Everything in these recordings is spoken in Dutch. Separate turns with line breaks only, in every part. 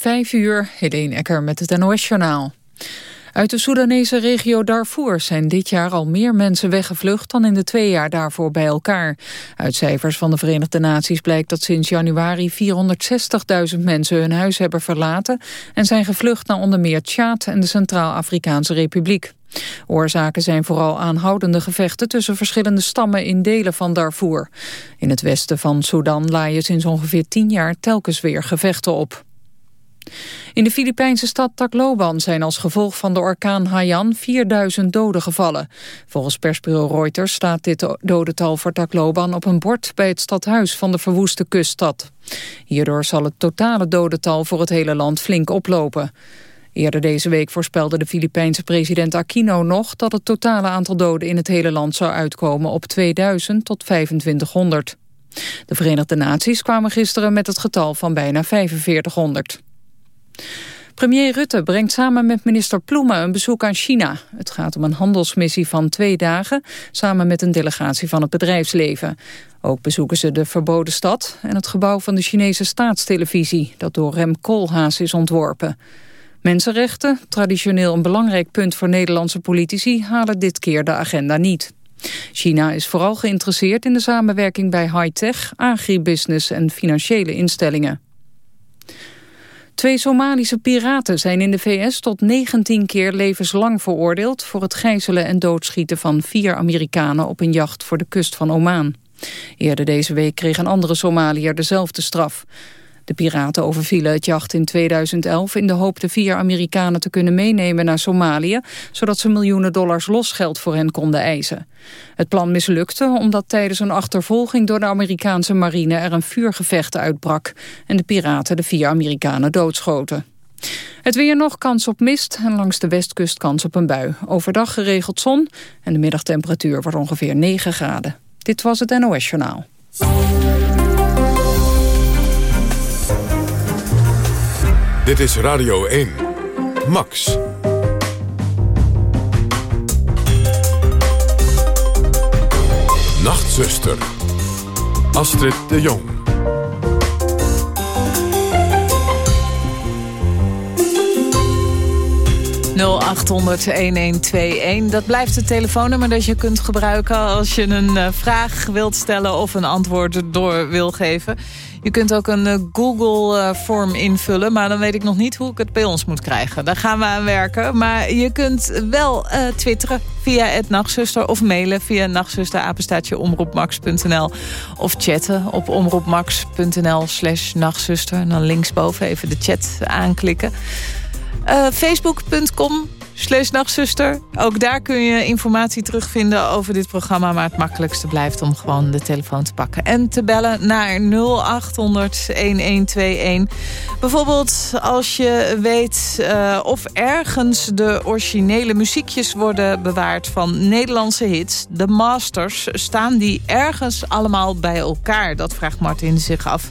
Vijf uur, Helene Ecker met het NOS-journaal. Uit de Soedanese regio Darfur zijn dit jaar al meer mensen weggevlucht dan in de twee jaar daarvoor bij elkaar. Uit cijfers van de Verenigde Naties blijkt dat sinds januari 460.000 mensen hun huis hebben verlaten en zijn gevlucht naar onder meer Tjaad en de Centraal-Afrikaanse Republiek. Oorzaken zijn vooral aanhoudende gevechten tussen verschillende stammen in delen van Darfur. In het westen van Sudan laaien sinds ongeveer tien jaar telkens weer gevechten op. In de Filipijnse stad Tacloban zijn als gevolg van de orkaan Haiyan 4000 doden gevallen. Volgens persbureau Reuters staat dit dodental voor Tacloban op een bord bij het stadhuis van de verwoeste kuststad. Hierdoor zal het totale dodental voor het hele land flink oplopen. Eerder deze week voorspelde de Filipijnse president Aquino nog... dat het totale aantal doden in het hele land zou uitkomen op 2000 tot 2500. De Verenigde Naties kwamen gisteren met het getal van bijna 4500. Premier Rutte brengt samen met minister Ploemen een bezoek aan China. Het gaat om een handelsmissie van twee dagen... samen met een delegatie van het bedrijfsleven. Ook bezoeken ze de verboden stad en het gebouw van de Chinese staatstelevisie... dat door Rem Koolhaas is ontworpen. Mensenrechten, traditioneel een belangrijk punt voor Nederlandse politici... halen dit keer de agenda niet. China is vooral geïnteresseerd in de samenwerking bij high-tech, agribusiness en financiële instellingen. Twee Somalische piraten zijn in de VS tot 19 keer levenslang veroordeeld... voor het gijzelen en doodschieten van vier Amerikanen op een jacht voor de kust van Oman. Eerder deze week kreeg een andere Somaliër dezelfde straf. De piraten overvielen het jacht in 2011 in de hoop de vier Amerikanen te kunnen meenemen naar Somalië, zodat ze miljoenen dollars losgeld voor hen konden eisen. Het plan mislukte omdat tijdens een achtervolging door de Amerikaanse marine er een vuurgevecht uitbrak en de piraten de vier Amerikanen doodschoten. Het weer nog, kans op mist en langs de westkust kans op een bui. Overdag geregeld zon en de middagtemperatuur wordt ongeveer 9 graden. Dit was het NOS Journaal.
Dit is Radio 1. Max. Nachtzuster. Astrid de Jong.
0800-1121. Dat blijft het telefoonnummer dat je kunt gebruiken... als je een uh, vraag wilt stellen of een antwoord door wil geven. Je kunt ook een uh, Google-vorm uh, invullen... maar dan weet ik nog niet hoe ik het bij ons moet krijgen. Daar gaan we aan werken. Maar je kunt wel uh, twitteren via het Nachtzuster... of mailen via nachtzusterapenstaatjeomroepmax.nl of chatten op omroepmax.nl slash nachtzuster. En dan linksboven even de chat aanklikken. Facebook.com slash nachtzuster. Ook daar kun je informatie terugvinden over dit programma. Maar het makkelijkste blijft om gewoon de telefoon te pakken. En te bellen naar 0800-1121. Bijvoorbeeld als je weet uh, of ergens de originele muziekjes worden bewaard van Nederlandse hits. De masters, staan die ergens allemaal bij elkaar? Dat vraagt Martin zich af.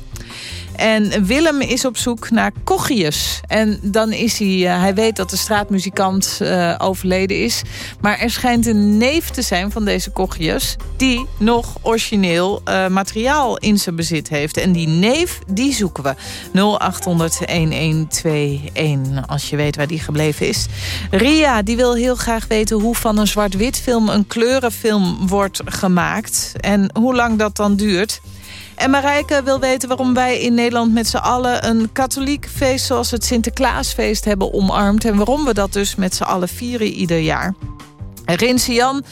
En Willem is op zoek naar Kochius. En dan is hij, uh, hij weet dat de straatmuzikant uh, overleden is. Maar er schijnt een neef te zijn van deze Kochius... die nog origineel uh, materiaal in zijn bezit heeft. En die neef, die zoeken we. 0800-1121, als je weet waar die gebleven is. Ria, die wil heel graag weten hoe van een zwart-wit film... een kleurenfilm wordt gemaakt. En hoe lang dat dan duurt... En Marijke wil weten waarom wij in Nederland met z'n allen... een katholiek feest zoals het Sinterklaasfeest hebben omarmd... en waarom we dat dus met z'n allen vieren ieder jaar. Rinse Jan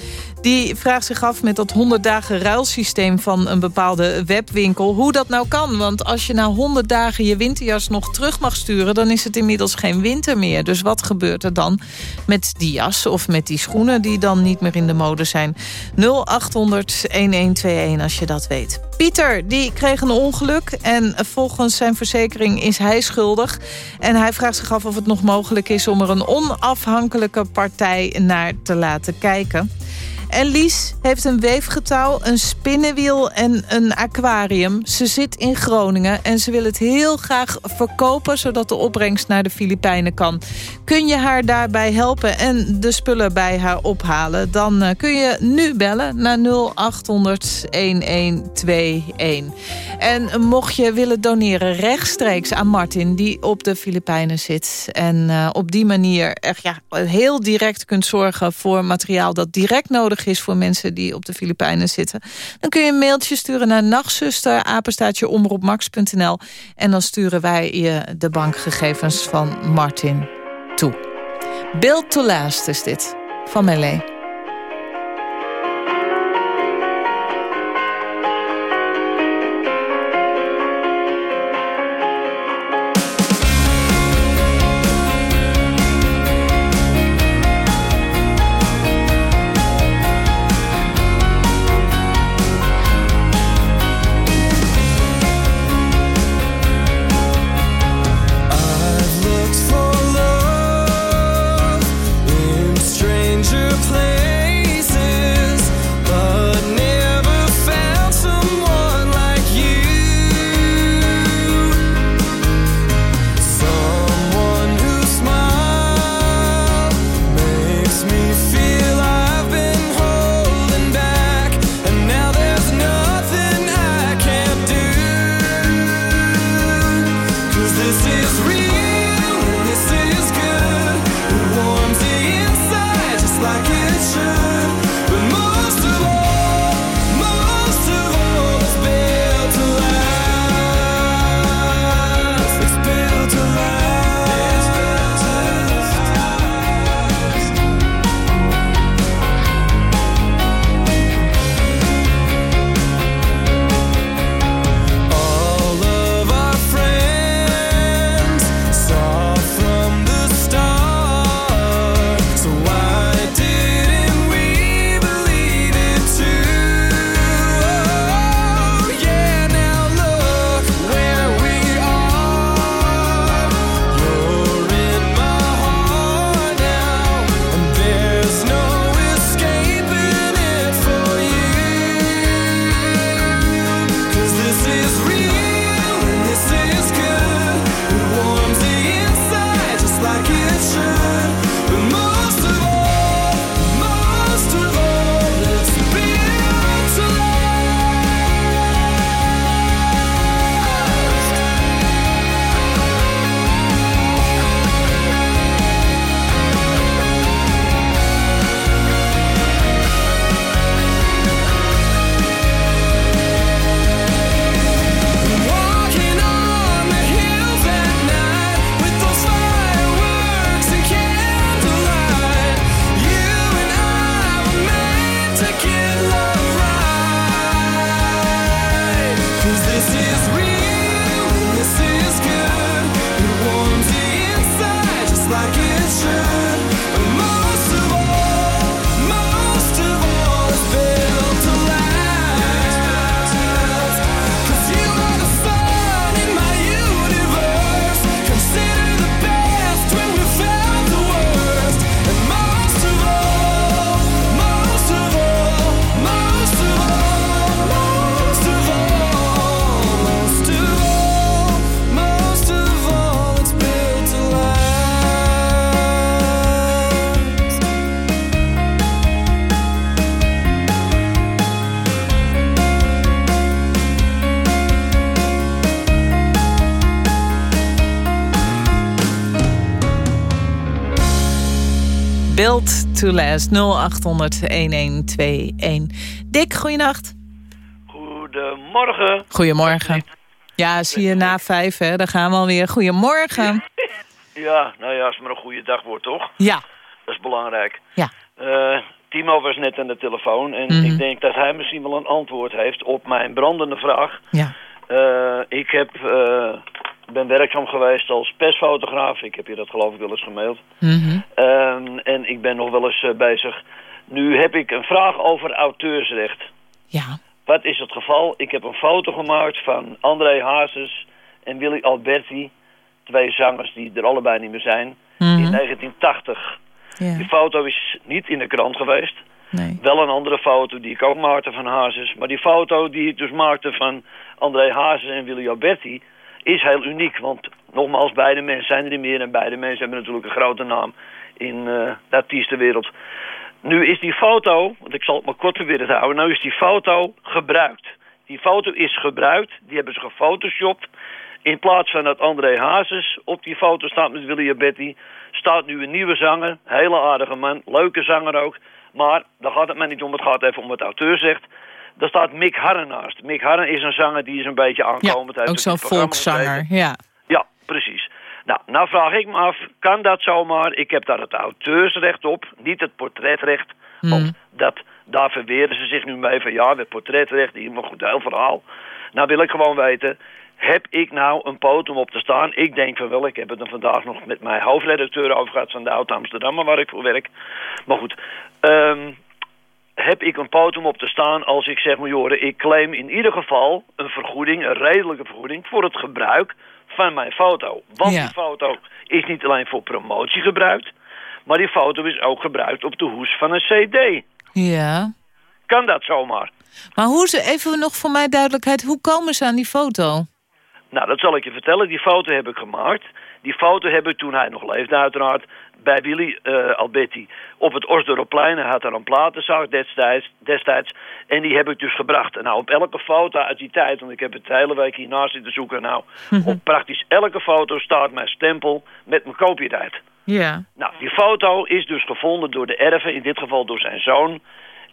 die vraagt zich af met dat 100 dagen ruilsysteem van een bepaalde webwinkel... hoe dat nou kan, want als je na 100 dagen je winterjas nog terug mag sturen... dan is het inmiddels geen winter meer. Dus wat gebeurt er dan met die jas of met die schoenen... die dan niet meer in de mode zijn? 0800-1121 als je dat weet. Pieter, die kreeg een ongeluk en volgens zijn verzekering is hij schuldig. En hij vraagt zich af of het nog mogelijk is om er een onafhankelijke partij naar te laten kijken. En Lies heeft een weefgetouw, een spinnenwiel en een aquarium. Ze zit in Groningen en ze wil het heel graag verkopen... zodat de opbrengst naar de Filipijnen kan. Kun je haar daarbij helpen en de spullen bij haar ophalen... dan uh, kun je nu bellen naar 0800-1121.
En mocht je willen doneren rechtstreeks aan Martin... die op de Filipijnen zit... en uh, op die manier echt, ja, heel direct kunt zorgen voor materiaal... dat direct nodig is voor mensen die op de Filipijnen zitten... dan kun je een mailtje sturen naar nachtzuster... omroepmax.nl en dan sturen wij je de bankgegevens van Martin toe. Build to Last is dit, van Melee. To last 0800 1121. Dick, goeienacht.
Goedemorgen.
Goedemorgen. Ja, zie je na vijf, hè? Dan gaan we alweer. Goedemorgen.
Ja, nou ja, als het maar een goede dag wordt, toch?
Ja.
Dat is belangrijk.
Ja.
Uh, Timo was net aan de telefoon en mhm. ik denk dat hij misschien wel een antwoord heeft op mijn brandende vraag.
Ja.
Uh, ik heb uh, ben werkzaam geweest als persfotograaf. Ik heb je dat geloof ik wel eens gemaild.
Mhm.
Ehm, en ik ben nog wel eens uh, bezig. Nu heb ik een vraag over auteursrecht.
Ja.
Wat is het geval? Ik heb een foto gemaakt van André Hazes en Willy Alberti. Twee zangers die er allebei niet meer zijn.
Mhm.
In 1980.
Ja.
Die foto is niet in de krant geweest.
Nee.
Wel een andere foto die ik ook maakte van Hazes. Maar die foto die ik dus maakte van André Hazes en Willy Alberti is heel uniek. Want nogmaals, beide mensen zijn er niet meer. En beide mensen hebben natuurlijk een grote naam in uh, de artiestenwereld. Nu is die foto, want ik zal het maar kort proberen te houden. Nu is die foto gebruikt. Die foto is gebruikt, die hebben ze gefotoshopt. In plaats van dat André Hazes op die foto staat met William Betty... staat nu een nieuwe zanger, hele aardige man, leuke zanger ook... Maar daar gaat het mij niet om, het gaat even om wat de auteur zegt. Daar staat Mick Harren naast. Mick Harren is een zanger die is een beetje aankomend.
Ja, ook zo'n volkszanger, ja.
Ja, precies. Nou, nou vraag ik me af, kan dat zomaar? Ik heb daar het auteursrecht op, niet het portretrecht. Hmm. Want dat, daar verweren ze zich nu mee van ja, het portretrecht, hier maar goed, heel verhaal. Nou wil ik gewoon weten, heb ik nou een podium op te staan? Ik denk van wel, ik heb het er vandaag nog met mijn hoofdredacteur over gehad van de Oud Amsterdam, waar ik voor werk. Maar goed, um, heb ik een podium op te staan als ik zeg, joren, ik claim in ieder geval een vergoeding, een redelijke vergoeding voor het gebruik van mijn foto. Want die foto is niet alleen voor promotie gebruikt, maar die foto is ook gebruikt op de hoes van een cd.
Ja.
Kan dat zomaar?
Maar hoe ze, even nog voor mij duidelijkheid, hoe komen ze aan die foto?
Nou, dat zal ik je vertellen. Die foto heb ik gemaakt. Die foto heb ik toen hij nog leefde uiteraard bij Willy uh, Alberti op het Osdorpplein. Hij had daar een platenzaak destijds, destijds. En die heb ik dus gebracht. En nou, op elke foto uit die tijd, want ik heb het de hele week hiernaast zitten zoeken. Nou, mhm. op praktisch elke foto staat mijn stempel met mijn copyright.
Ja.
Nou, die foto is dus gevonden door de erven, in dit geval door zijn zoon.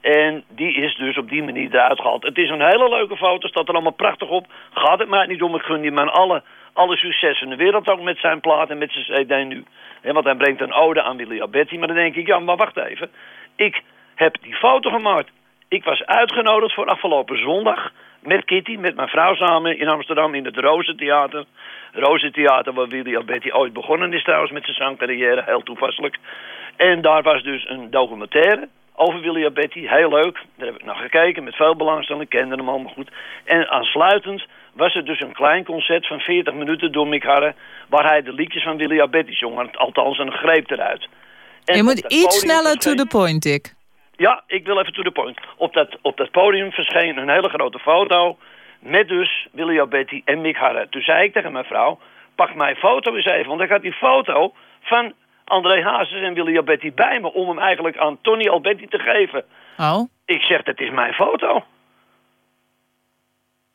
En die is dus op die manier eruit gehaald. Het is een hele leuke foto, staat er allemaal prachtig op. Gaat het mij niet om, ik gun die man alle, alle succes in de wereld ook met zijn plaat en met zijn CD nu. He, want hij brengt een ode aan Willy Alberti. Maar dan denk ik, ja, maar wacht even. Ik heb die foto gemaakt. Ik was uitgenodigd voor afgelopen zondag met Kitty, met mijn vrouw samen in Amsterdam in het Rozentheater. Rozentheater waar Willy Alberti ooit begonnen is trouwens met zijn zangcarrière, heel toepasselijk. En daar was dus een documentaire over Willy Alberti, heel leuk. Daar heb ik naar gekeken met veel belangstelling, kende hem allemaal goed. En aansluitend was er dus een klein concert van 40 minuten door Mick Harre... waar hij de liedjes van Willy Alberti zong, althans een greep eruit.
En Je moet iets sneller to the point, Dick.
Ja, ik wil even to the point. Op dat, op dat podium verscheen een hele grote foto... met dus Willy Alberti en Mick Harre. Toen zei ik tegen mijn vrouw... pak mijn foto eens even, want ik had die foto van André Hazes en Willy Alberti bij me... om hem eigenlijk aan Tony Alberti te geven.
Oh.
Ik zeg, dat is mijn foto.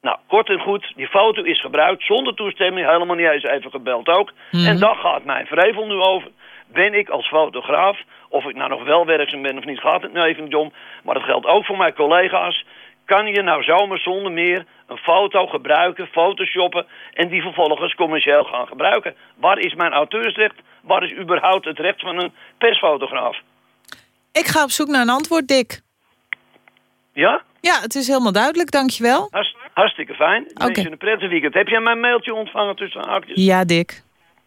Nou, kort en goed, die foto is gebruikt zonder toestemming, helemaal niet eens even gebeld ook. Mhm. En daar gaat mijn vrevel nu over. Ben ik als fotograaf, of ik nou nog wel werkzaam ben of niet, gaat het nu even niet om. Maar dat geldt ook voor mijn collega's. Kan je nou zomaar zonder meer een foto gebruiken, photoshoppen... en die vervolgens commercieel gaan gebruiken? Waar is mijn auteursrecht? Waar is überhaupt het recht van een persfotograaf?
Ik ga op zoek naar een antwoord, Dick.
Ja?
Ja, het is helemaal duidelijk, dankjewel.
Hartst, hartstikke fijn. Ik okay. je een prettig weekend. Heb jij mijn mailtje ontvangen tussen haakjes?
Ja, Dick.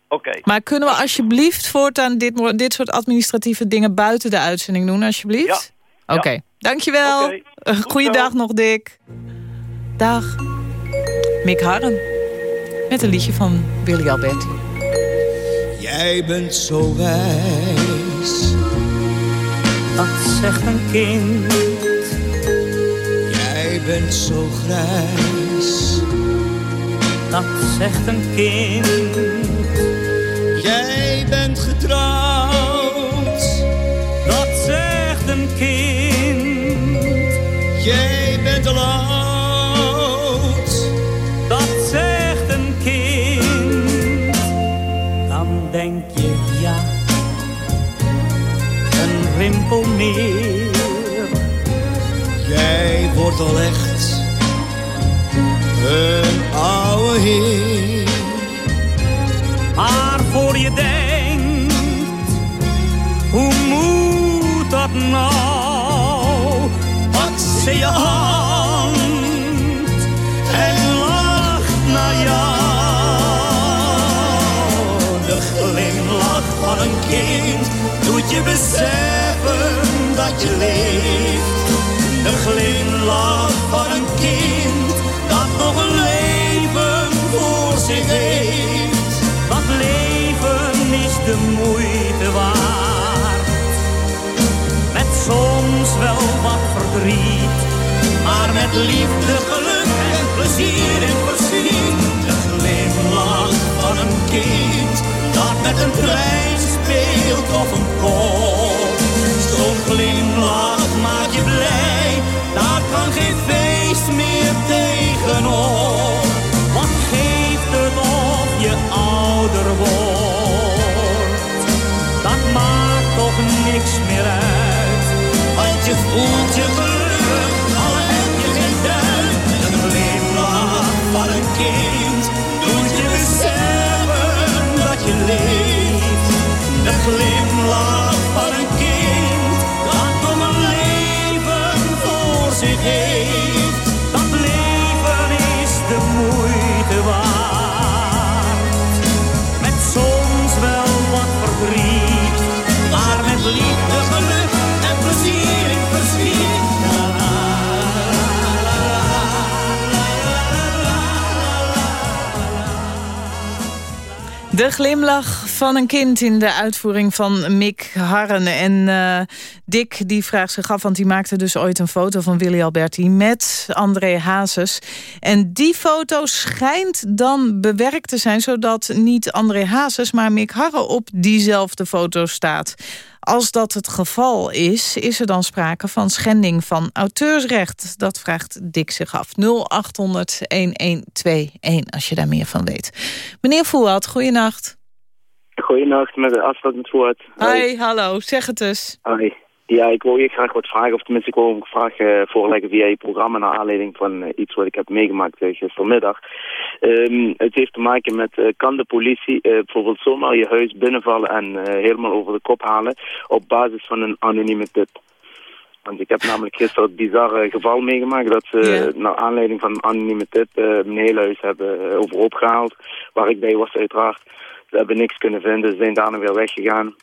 Oké.
Maar kunnen we alsjeblieft voortaan dit, dit soort administratieve dingen buiten de uitzending doen, alsjeblieft? Ja. Oké, dankjewel. Okay. Goeiedag nog, Dick. Dag. Mick Harren. Met een liedje van Willy Alberti.
Jij bent zo wijs.
Dat zegt een kind
bent zo grijs.
Dat zegt een kind.
Jij bent al oud.
Dat zegt een kind. Dan denk je ja, een rimpel meer
Jij wordt al echt een oude heer.
Maar voor je denkt, hoe moet dat nou?
Ze je hand en lach naar jou. De glimlach van een kind doet je beseffen dat je leeft de glimlach van een kind dat nog een leven voor zich heeft.
Dat leven is de moeite wel wat verdriet.
Maar met liefde, geluk en plezier in plezier. De glimlach van een kind dat met een trein speelt of een kool. Zo'n glimlach maakt je blij, daar kan geen feest meer
tegenop. Wat geeft het of je ouder wordt?
De glimlach van een kind in de uitvoering van Mick Harren. En eh, Dick die vraagt zich af, want die maakte dus ooit een foto van Willy Alberti met André Hazes. En die foto schijnt dan bewerkt te zijn, zodat niet André Hazes, maar Mick Harren op diezelfde foto staat. Als dat het geval is, is er dan sprake van schending van auteursrecht? Dat vraagt Dick zich af. 0800-1121 als je daar meer van weet. Meneer Voerad, goeienacht.
Goedenacht, met de afstand met woord.
Hi, hallo, zeg het eens.
Hoi. Ja, ik wil je graag wat vragen, of tenminste ik wil een vraag eh, voorleggen via je programma naar aanleiding van eh, iets wat ik heb meegemaakt uh, gistermiddag. Ehm, het heeft te maken met, eh, kan de politie eh, bijvoorbeeld zomaar je huis binnenvallen en eh, helemaal over de kop halen op basis van een anonieme tip? Want ik heb namelijk gisteren het bizarre geval meegemaakt dat ze naar aanleiding van een anonieme tip eh, mijn hele huis hebben eh, overhoop gehaald. Waar ik bij was uiteraard. Ze hebben niks kunnen vinden, ze zijn daarna weer weggegaan.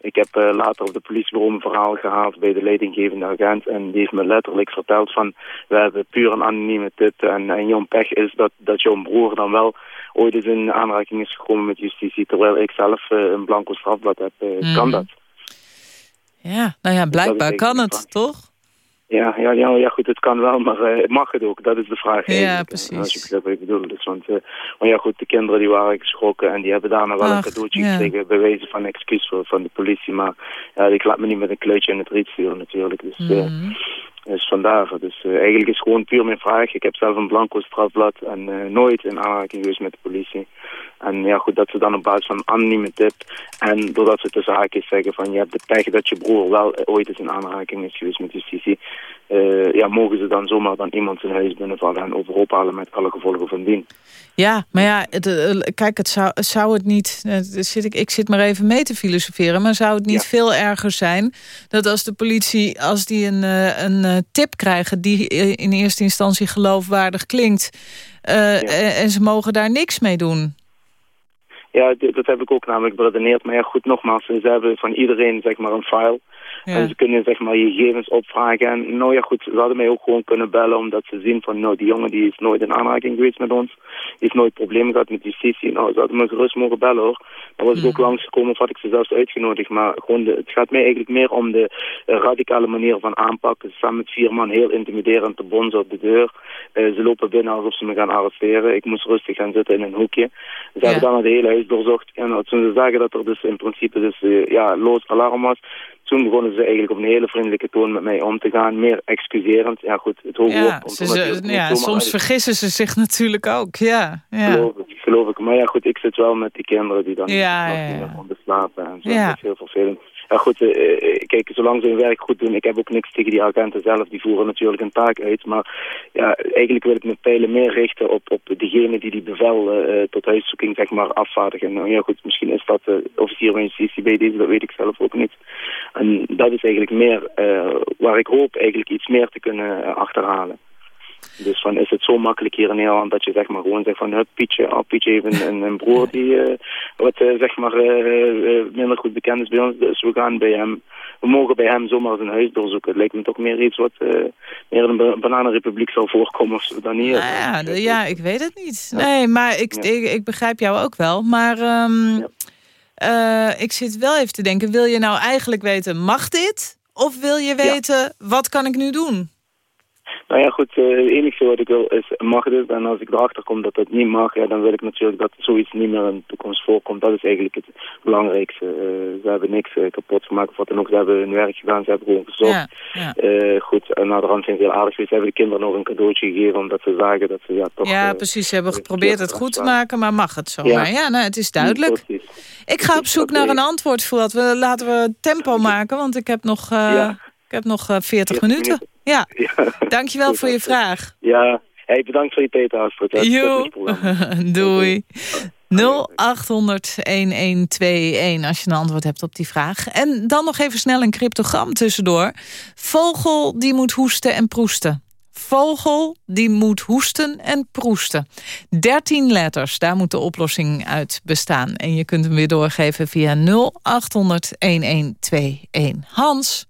Ik heb eh, later op de politiebureau een verhaal gehaald bij de leidinggevende agent. En die heeft me letterlijk verteld van, we hebben puur een anonieme tip. En, en jouw pech is dat, dat jouw broer dan wel ooit eens in aanraking is gekomen met justitie. Terwijl ik zelf eh, een blanco strafblad heb. Eh,
Mhm.
Kan dat?
Ja, nou ja, blijkbaar
zeker
kan het, toch?
Ja, ja, ja, ja, goed, het kan wel, maar eh, mag het ook? Dat is de vraag
Ja,
eigenlijk,
precies.
Als je begrijpt wat ik bedoel. Dus, want, eh, maar ja, goed, de kinderen die waren geschrokken en die hebben daarna wel
Ach,
een cadeautje
ja.
gekregen, wijze van excuus voor, van de politie. Maar ja, ik laat me niet met een kleutje in het riet sturen natuurlijk. Dus, eh,
Mhm.
Dus vandaar. Dus eh, eigenlijk is gewoon puur mijn vraag. Ik heb zelf een blanco strafblad en eh, nooit in aanraking geweest met de politie. En ja, goed, dat ze dan op basis van anonieme tip en doordat ze tussen haakjes zeggen van je hebt de pech dat je broer wel eh, ooit eens in aanraking is geweest met justitie, eh, ja, mogen ze dan zomaar dan iemand zijn huis binnenvallen en overhoop halen met alle gevolgen van dien.
Ja, maar ja, het, eh, kijk, het zou, het zou het niet... eh, zit ik, ik zit maar even mee te filosoferen... maar zou het niet
Ja.
veel erger zijn... dat als de politie, als die een, een tip krijgen... die in eerste instantie geloofwaardig klinkt... en, ze mogen daar niks mee doen?
Ja, dat heb ik ook namelijk beredeneerd. Maar ja, goed, nogmaals, ze hebben van iedereen zeg maar een file. En ze kunnen zeg maar je gegevens opvragen. En nou ja goed, ze hadden mij ook gewoon kunnen bellen omdat ze zien van nou die jongen die is nooit in aanraking geweest met ons. Die heeft nooit problemen gehad met justitie. Nou, ze hadden me gerust mogen bellen hoor. Dan was ik ook langsgekomen of had ik ze zelfs uitgenodigd. Maar gewoon de, het gaat mij eigenlijk meer om de eh, radicale manier van aanpakken. Ze staan met vier man heel intimiderend te bonzen op de deur. Eh, ze lopen binnen alsof ze me gaan arresteren. Ik moest rustig gaan zitten in een hoekje. Ze
Ja.
hebben dan het hele huis doorzocht. En toen ze zagen dat er dus in principe dus, eh, ja, loos alarm was, toen begonnen ze eigenlijk op een hele vriendelijke toon met mij om te gaan. Meer excuserend. Ja goed, het hoge
Ja,
woord
ze, ja soms
uit.
vergissen ze zich natuurlijk ook. Ja, ja.
Geloof ik, geloof ik. Maar ja goed, ik zit wel met die kinderen die dan
Ja, ja, ja.
slapen. En zo. Dat is heel vervelend. Goed, eh, eh, kijk, zolang ze hun werk goed doen, ik heb ook niks tegen die agenten zelf, die voeren natuurlijk een taak uit. Maar ja, eigenlijk wil ik mijn pijlen meer richten op, op degene die die bevel eh, tot huiszoeking zeg maar afvaardigen. Nou ja goed, misschien is dat officier van justitie bij deze, dat weet ik zelf ook niet. En dat is eigenlijk meer waar ik hoop eigenlijk iets meer te kunnen achterhalen. Dus van is het zo makkelijk hier in Nederland dat je zeg maar gewoon zegt van Pietje, oh, Pietje heeft een, een, broer die eh, wat eh, zeg maar eh, minder goed bekend is bij ons. Dus we gaan bij hem, we mogen bij hem zomaar zijn huis doorzoeken. Het lijkt me toch meer iets wat meer een ba- bananenrepubliek zal voorkomen of dan hier.
Nou ja, ja, ik weet het niet. Nee, maar ik,
Ja.
ik, ik begrijp jou ook wel. Maar ehm, eh, ik zit wel even te denken... wil je nou eigenlijk weten, mag dit? Of wil je weten, wat kan ik nu doen?
Nou ja, goed, eh, het enige wat ik wil is, mag dit? En als ik erachter kom dat dat niet mag, ja, dan wil ik natuurlijk dat zoiets niet meer in de toekomst voorkomt. Dat is eigenlijk het belangrijkste. Eh, ze hebben niks eh, kapot gemaakt of wat dan ook. Ze hebben hun werk gedaan, ze hebben gewoon gezocht.
Ja, ja.
Goed, en na de rand zijn ze heel aardig geweest. Ze hebben de kinderen nog een cadeautje gegeven omdat ze zagen dat ze ja toch...
ja, precies. Ze hebben geprobeerd het goed te maken, maar mag het zomaar? Ja,
Ja.
nou, het is duidelijk. Ik ga op zoek naar een antwoord, Voelt. We Laten we tempo maken, want ik heb nog, heb nog eh, 40
40
minuten.
minuten.
Ja,
Ja,
dankjewel
Goed,
voor je vraag.
ja. Hey, bedankt voor je het programma.
doei. als je een antwoord hebt op die vraag. En dan nog even snel een cryptogram tussendoor. Vogel die moet hoesten en proesten. Vogel die moet hoesten en proesten. 13 letters, daar moet de oplossing uit bestaan. En je kunt hem weer doorgeven via 0800-1121. Hans.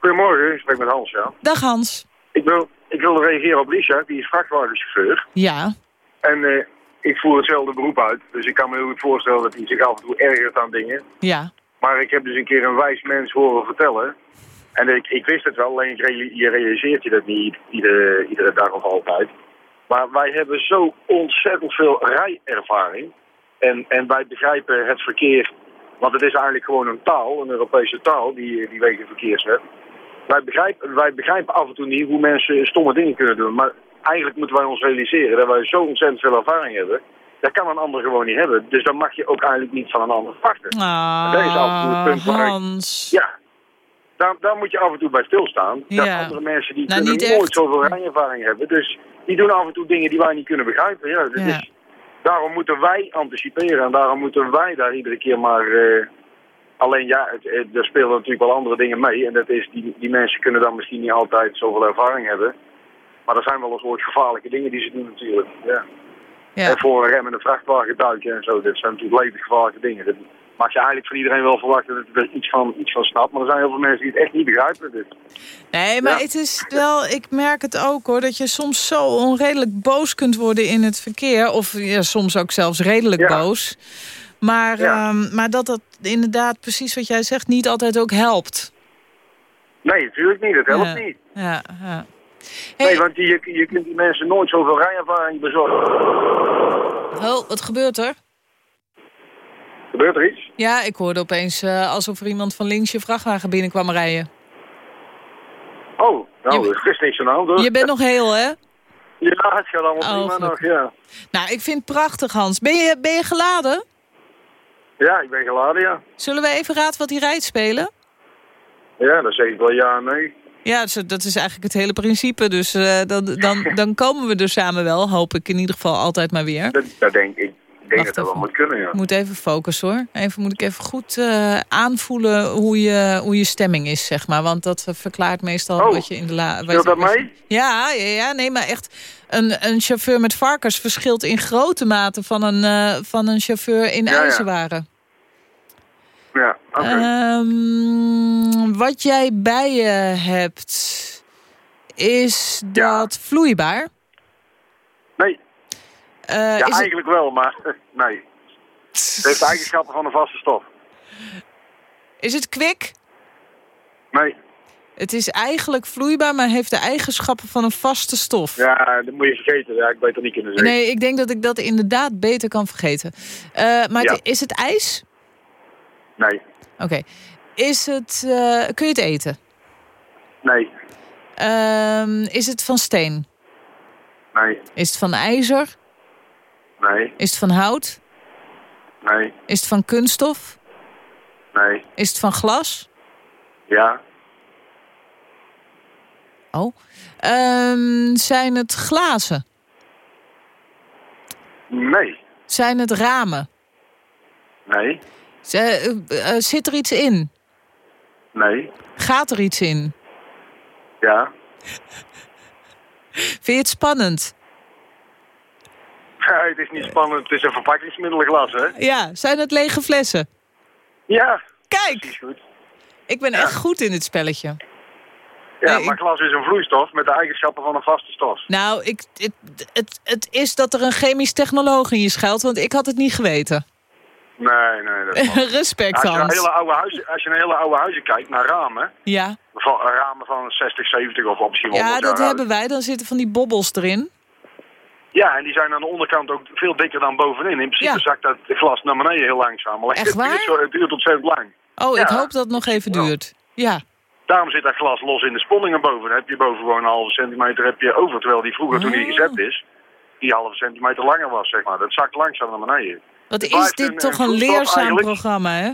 Goedemorgen, ik spreek met Hans, ja.
Dag Hans.
Ik wil, ik wil reageren op Lisa, die is vrachtwagenchauffeur.
Ja.
En eh, ik voer hetzelfde beroep uit, dus ik kan me heel goed voorstellen dat hij zich af en toe ergert aan dingen.
Ja.
Maar ik heb dus een keer een wijs mens horen vertellen. En ik, ik wist het wel, alleen je realiseert je dat niet iedere, iedere dag of altijd. Maar wij hebben zo ontzettend veel rijervaring. En, en wij begrijpen het verkeer, want het is eigenlijk gewoon een taal, een Europese taal, die, die wegenverkeerswet. Wij begrijpen, wij begrijpen af en toe niet hoe mensen stomme dingen kunnen doen. Maar eigenlijk moeten wij ons realiseren dat wij zo ontzettend veel ervaring hebben. Dat kan een ander gewoon niet hebben. Dus dan mag je ook eigenlijk niet van een ander verwachten.
Ah,
dat is af en toe het punt waar ik-. Ja, daar, daar moet je af en toe bij stilstaan. Dat
Ja.
andere mensen die
Nou, niet
nooit zoveel rijervaring hebben. Dus die doen af en toe dingen die wij niet kunnen begrijpen. Ja, dat
Ja.
is, daarom moeten wij anticiperen. En daarom moeten wij daar iedere keer maar... eh, alleen ja, het, het- er spelen natuurlijk wel andere dingen mee. En dat is, die, die mensen kunnen dan misschien niet altijd zoveel ervaring hebben. Maar er zijn wel een soort gevaarlijke dingen die ze doen natuurlijk. Ja.
Ja.
En voor een remmende vrachtwagen duiken en zo. Dat zijn natuurlijk levensgevaarlijke dingen. Dat mag je eigenlijk van iedereen wel verwachten dat er iets van, iets van snapt. Maar er zijn heel veel mensen die het echt niet begrijpen. Dus.
Nee, maar
Ja.
het is wel, ik merk het ook hoor, dat je soms zo onredelijk boos kunt worden in het verkeer. Of ja, soms ook zelfs redelijk boos. Maar,
Ja.
ehm, maar dat dat inderdaad, precies wat jij zegt, niet altijd ook helpt.
Nee, natuurlijk niet. Dat helpt
Ja.
niet.
Ja, ja. Hey,
Nee, want je, je kunt die mensen nooit zoveel rijervaring bezorgen.
oh, wat gebeurt er?
Gebeurt er iets?
Ja, ik hoorde opeens eh, alsof er iemand van links je vrachtwagen binnenkwam rijden.
Oh, nou,
Je-
er is niks aan de hand hoor.
Je bent nog heel, hè?
Ja, het gaat allemaal
Oh,
prima nog, ja.
Nou, ik vind het prachtig, Hans. Ben je, ben je geladen?
Ja, ik ben geladen, ja.
Zullen we even raad wat hij rijdt spelen?
Ja, dat zeg ik wel ja en nee.
Ja, zo- dat is eigenlijk het hele principe. Dus eh, dan, dan, dan komen we er samen wel, hoop ik in ieder geval altijd maar weer.
Dat, dat denk ik. Ik denk
Wacht
dat dat wel moet kunnen, ja.
Moet even focussen hoor. Even moet ik even goed eh, aanvoelen hoe je, hoe je stemming is, zeg maar. Want dat verklaart meestal
Oh,
wat je in de la. wat
dat mee?
Ja, ja, ja, nee, maar echt. Een, een chauffeur met varkens verschilt in grote mate van een, eh, van een chauffeur in
ja.
ijzerwaren.
Ja, oké.
Ehm, wat jij bij je hebt, is
Ja.
dat vloeibaar?
nee,
Eh,
ja,
is, het,
eigenlijk wel, maar nee. Het heeft de eigenschappen van een vaste stof.
is het kwik?
Nee,
Het is eigenlijk vloeibaar, maar heeft de eigenschappen van een vaste stof.
ja, dat moet je vergeten. Ja, ik weet het niet kunnen zeggen.
Nee, ik denk dat ik dat inderdaad beter kan vergeten. Eh, maar
Ja.
het- is het ijs?
Nee,
Oké. Is het... eh, kun je het eten?
nee,
Ehm, is het van steen?
nee,
Is het van ijzer?
nee,
Is het van hout?
nee,
Is het van kunststof?
nee.
Is het van glas?
Ja,
Oh. Ehm, zijn het glazen?
nee,
Zijn het ramen?
nee,
zit er iets in?
nee,
Gaat er iets in?
ja.
Vind je het spannend?
Ja, het is niet spannend. Het is een verpakkingsmiddelenglas, hè?
Ja, zijn het lege flessen?
Ja,
Kijk,
goed.
ik ben echt goed in het spelletje.
Ja,
Nee,
maar glas is een vloeistof met de eigenschappen van een vaste stof.
Nou, ik, het, het, het is dat er een chemisch technoloog in je schuilt, want ik had het niet geweten.
Nee, nee, dat is
Respect,
als, je
Hans.
hele oude huizen, als je naar hele oude huizen kijkt, naar ramen,
Ja,
van, ramen van 60, 70 of misschien wel
ja
100
dat hebben wij. Dan zitten van die bobbels erin.
Ja, en die zijn aan de onderkant ook veel dikker dan bovenin. In principe
Ja.
zakt dat glas naar beneden heel langzaam.
Echt
het duurt
waar?
zo- Het duurt ontzettend lang.
Oh, ik hoop dat het nog even duurt. Ja.
Daarom zit dat glas los in de sponningen boven. Dan heb je boven gewoon een halve centimeter heb je over. Terwijl die vroeger, toen die
Oh.
gezet is, die halve centimeter langer was, zeg maar. Dat zakt langzaam naar beneden.
Wat is
blijft
dit
een-
toch
een
leerzaam
eigenlijk.
programma, hè?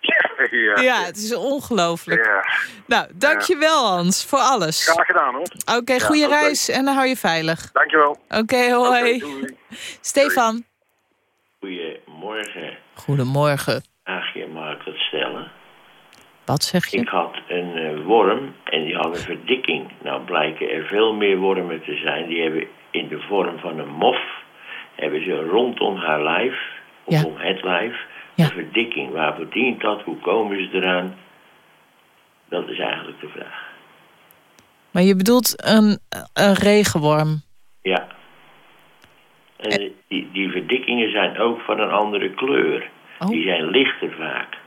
ja.
Ja, het is ongelooflijk.
Ja.
Nou, dankjewel Hans, voor alles.
Graag gedaan hoor.
Oké, goede reis en dan hou je veilig.
Dankjewel.
Oké, hoi. Stefan.
Goedemorgen.
Goedemorgen.
Ach, mag ik wat stellen?
Wat zeg je?
Ik had een eh, worm en die had een verdikking. Nou blijken er veel meer wormen te zijn. Die hebben in de vorm van een mof... hebben ze rondom haar lijf,
Ja.
om het lijf...
Ja.
een verdikking. Waarvoor dient dat? Hoe komen ze eraan? Dat is eigenlijk de vraag.
Maar je bedoelt een, een regenworm.
Ja. En die, die verdikkingen zijn ook van een andere kleur.
Oh.
Die zijn lichter vaak.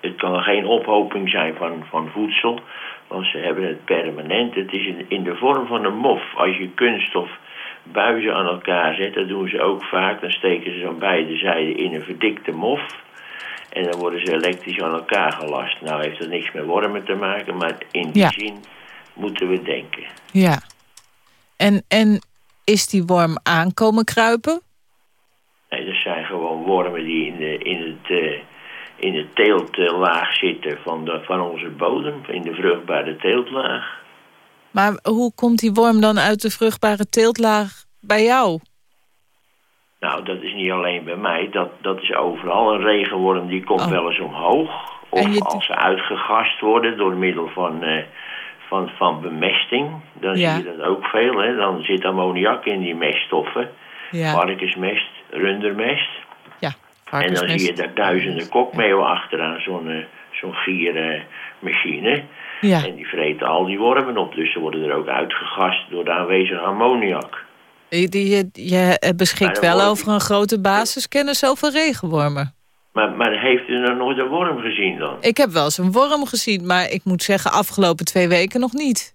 Het kan geen ophoping zijn van, van voedsel, want ze hebben het permanent. Het is in, in de vorm van een mof. Als je kunststof buizen aan elkaar zet, dat doen ze ook vaak. Dan steken ze aan beide zijden in een verdikte mof. En dan worden ze elektrisch aan elkaar gelast. Nou heeft dat niks met wormen te maken, maar in die
Ja.
zin moeten we denken.
Ja. En, en is die worm aankomen kruipen?
Nee, dat zijn gewoon wormen die in, de, in, het, eh, in de teeltlaag zitten van, de, van onze bodem, in de vruchtbare teeltlaag.
Maar hoe komt die worm dan uit de vruchtbare teeltlaag bij jou?
Nou, dat is niet alleen bij mij, dat, dat is overal. Een regenworm die komt
Oh.
wel eens omhoog. Of
je-
als ze uitgegast worden door middel van, eh, van, van bemesting, dan
Ja.
zie je dat ook veel. Hè? Dan zit ammoniak in die meststoffen.
Ja,
Varkensmest, rundermest.
ja
En dan zie je
varkensmest.
daar duizenden kokmeeuwen achteraan zo'n eh, zo'n giermachine.
Ja,
En die vreten al die wormen op. Dus ze worden er ook uitgegast door de aanwezige ammoniak.
je, die- je, je beschikt
Maar dan
wel
worm-
over een grote basiskennis over regenwormen.
Maar, maar heeft u nog nooit een worm gezien dan?
Ik heb wel eens een worm gezien, maar ik moet zeggen afgelopen twee weken nog niet.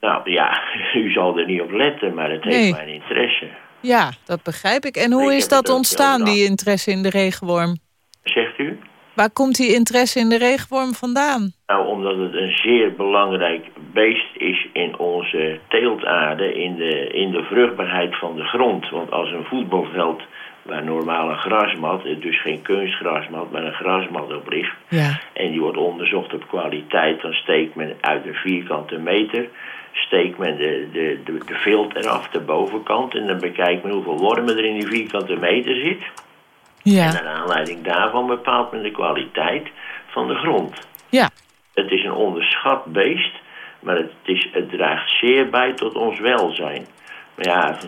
Nou ja, u zal er niet op letten, maar het heeft
Nee.
mijn interesse.
Ja, dat begrijp ik. En hoe
Ik
is dat ontstaan, die interesse in de regenworm?
Zegt u?
Waar komt die interesse in de regenworm vandaan?
Nou, omdat het een zeer belangrijk beest is in onze teeltaarde, in de, in de vruchtbaarheid van de grond. Want als een voetbalveld waar normaal een grasmat, dus geen kunstgrasmat, maar een grasmat op ligt,
Ja,
en die wordt onderzocht op kwaliteit, dan steekt men uit een vierkante meter, steekt men de, de, de, de vilt eraf, de bovenkant, en dan bekijkt men hoeveel wormen er in die vierkante meter zit. En
ja,
naar aanleiding daarvan bepaalt men de kwaliteit van de grond.
ja.
Het is een onderschat beest, maar het, is, het draagt zeer bij tot ons welzijn. Maar ja,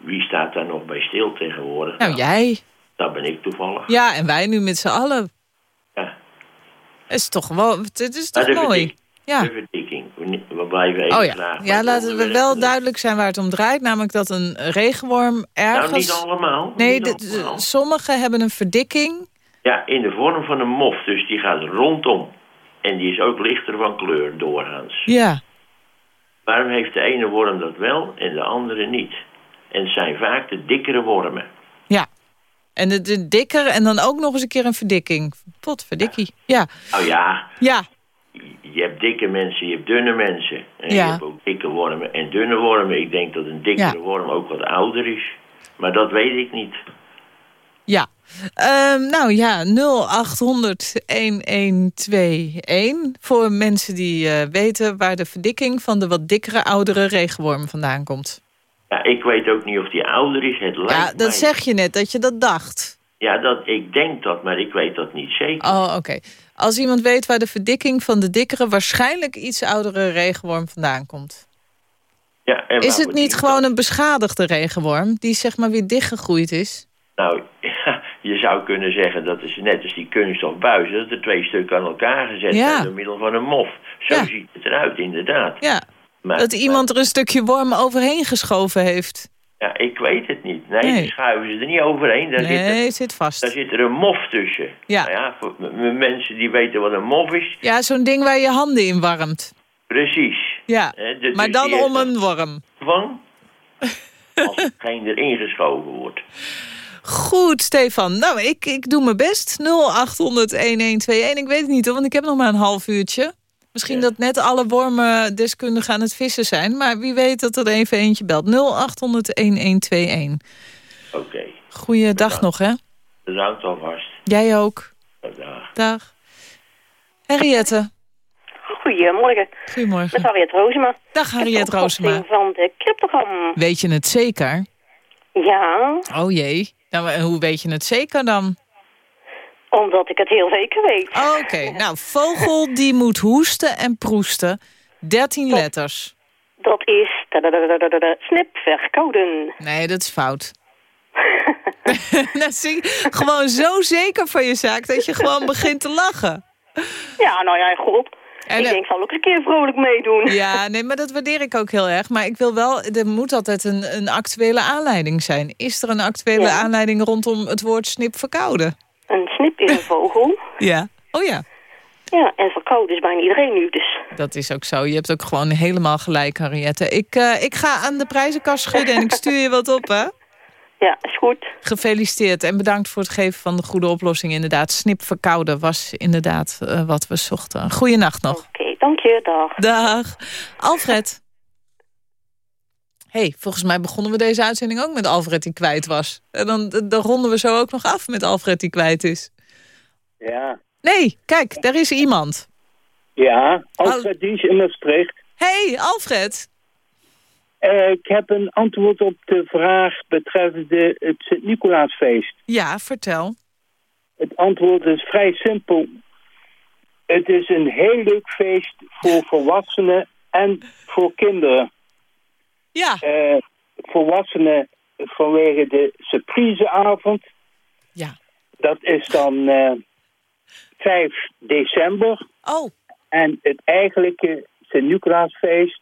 wie staat daar nog bij stil tegenwoordig?
Nou, jij.
Dat ben ik toevallig.
Ja, en wij nu met z'n allen.
Ja.
Het is toch wel, het is toch
de
mooi? Ja.
We, blijven even
Oh ja, ja laten we wel duidelijk zijn waar het om draait. Namelijk dat een regenworm ergens...
Nou, niet allemaal.
nee,
niet
de- de-
allemaal.
sommigen hebben een verdikking.
Ja, in de vorm van een mof. Dus die gaat rondom. En die is ook lichter van kleur doorgaans.
Ja,
Waarom heeft de ene worm dat wel en de andere niet? En het zijn vaak de dikkere wormen.
ja. En de, de dikker en dan ook nog eens een keer een verdikking. Potverdikkie. Ja,
Nou ja,
ja,
je hebt dikke mensen, je hebt dunne mensen. En
Ja.
je hebt ook dikke wormen en dunne wormen. Ik denk dat een dikkere
Ja.
worm ook wat ouder is. Maar dat weet ik niet.
ja. Ehm, nou ja, 0800-1121 voor mensen die eh, weten waar de verdikking van de wat dikkere, oudere regenworm vandaan komt.
Ja, ik weet ook niet of die ouder is. Het lijkt
Ja,
mij...
dat zeg je net, dat je dat dacht.
Ja, dat, ik denk dat, maar ik weet dat niet zeker.
Oh, oké. Als iemand weet waar de verdikking van de dikkere, waarschijnlijk iets oudere regenworm vandaan komt.
Ja,
Is het niet gewoon een beschadigde regenworm die zeg maar weer dichtgegroeid is?
Nou, ja, je zou kunnen zeggen dat is net als die kunststofbuis... dat er twee stukken aan elkaar gezet
Ja.
zijn door middel van een mof. Zo ziet het eruit, inderdaad.
Ja,
Maar,
dat iemand er een stukje worm overheen geschoven heeft.
Ja, ik weet het niet. Nee,
Nee.
schuiven ze er niet overheen. Daar, zit,
Nee,
er,
zit
daar
vast.
zit er een mof tussen.
Ja.
Nou ja, voor mensen die weten wat een mof is...
Ja, zo'n ding waar je handen in warmt.
Precies.
Ja,
de-
maar
dus
dan
die
om een worm.
Van, als geen erin geschoven wordt.
Goed, Stefan. Nou, ik, ik doe mijn best. 0800-1121. Ik weet het niet hoor, want ik heb nog maar een half uurtje. Misschien
Ja.
dat net alle wormen deskundigen aan het vissen zijn. Maar wie weet dat er even eentje belt. 0800-1121.
Oké,
Goeiedag nog, hè?
bedankt alvast.
Jij ook.
Dag.
Dag. Henriette.
Goedemorgen,
Goedemorgen.
met Harriet Roosema.
Dag Harriet Roosema.
van de cryptogram.
Weet je het zeker?
Ja,
Oh jee. Nou, hoe weet je het zeker dan?
Omdat ik het heel zeker weet.
Oh, Oké, nou, vogel die moet hoesten en proesten. 13 letters.
Dat is snip verkouden.
Nee, dat is fout. nou, zie, gewoon zo zeker van je zaak dat je gewoon begint te lachen.
Ja, nou ja, god.
En,
ik
eh,
denk, zal ook een keer vrolijk meedoen.
Ja, nee, maar dat waardeer ik ook heel erg. Maar ik wil wel, er moet altijd een, een actuele aanleiding zijn. Is er een actuele
Ja.
aanleiding rondom het woord snip verkouden?
Een snip is een vogel.
Ja. Oh ja,
Ja, en verkouden is bijna iedereen nu, dus...
dat is ook zo. Je hebt ook gewoon helemaal gelijk, Henriette. Ik, eh, ik ga aan de prijzenkast schudden en ik stuur je wat op, hè?
Ja, is goed.
Gefeliciteerd en bedankt voor het geven van de goede oplossing. Inderdaad, snip verkouden was inderdaad eh, wat we zochten. Goeienacht nog.
Oké, dank je, dag.
Dag. Alfred. Hey, volgens mij begonnen we deze uitzending ook met Alfred die kwijt was. En dan, dan ronden we zo ook nog af met Alfred die kwijt is.
Ja.
Nee, kijk, daar is iemand.
Ja, Alfred Dies in Maastricht.
hey, Alfred.
Eh, ik heb een antwoord op de vraag betreffende het Sint-Nicolaasfeest.
Ja, vertel.
Het antwoord is vrij simpel. Het is een heel leuk feest voor volwassenen en voor kinderen.
Ja.
Eh, volwassenen vanwege de surpriseavond.
Ja.
Dat is dan eh 5 december.
Oh.
En het eigenlijke Sint-Nicolaasfeest,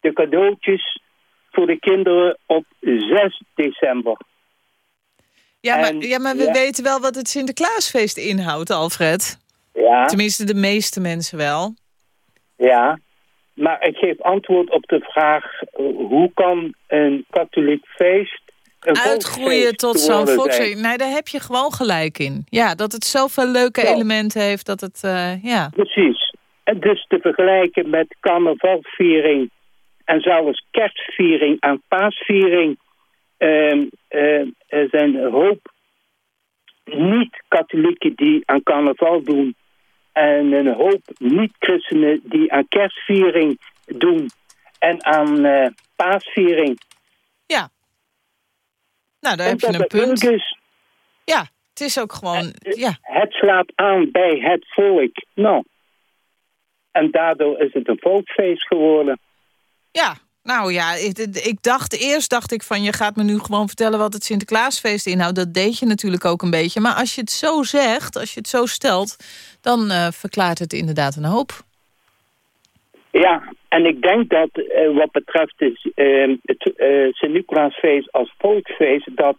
de cadeautjes voor de kinderen op 6 december.
Ja, maar, ja, maar we
ja.
weten wel wat het Sinterklaasfeest inhoudt, Alfred.
Ja,
Tenminste, de meeste mensen wel.
ja. Maar ik geef antwoord op de vraag, eh, hoe kan een katholiek feest een
Uitgroeien tot zo'n volksfeest. Nee, daar heb je gewoon gelijk in. Ja, dat het zoveel leuke
Ja.
elementen heeft dat het, eh, ja.
Precies. En dus te vergelijken met carnavalviering en zelfs kerstviering en paasviering. ehm, eh, er zijn een hoop niet-katholieken die aan carnaval doen. En een hoop niet-christenen die aan kerstviering doen. En aan eh, paasviering.
Ja. Nou, daar
En
heb je een
het
punt.
is,
Ja, het is ook gewoon, ja.
het slaat aan bij het volk. Nou. En daardoor is het een volksfeest geworden.
Ja, nou ja, ik, ik dacht eerst dacht ik van je gaat me nu gewoon vertellen wat het Sinterklaasfeest inhoudt. Dat deed je natuurlijk ook een beetje. Maar als je het zo zegt, als je het zo stelt, dan eh, verklaart het inderdaad een hoop.
Ja, en ik denk dat eh, wat betreft het, eh, het eh, Sint-Nicolaasfeest als volksfeest... dat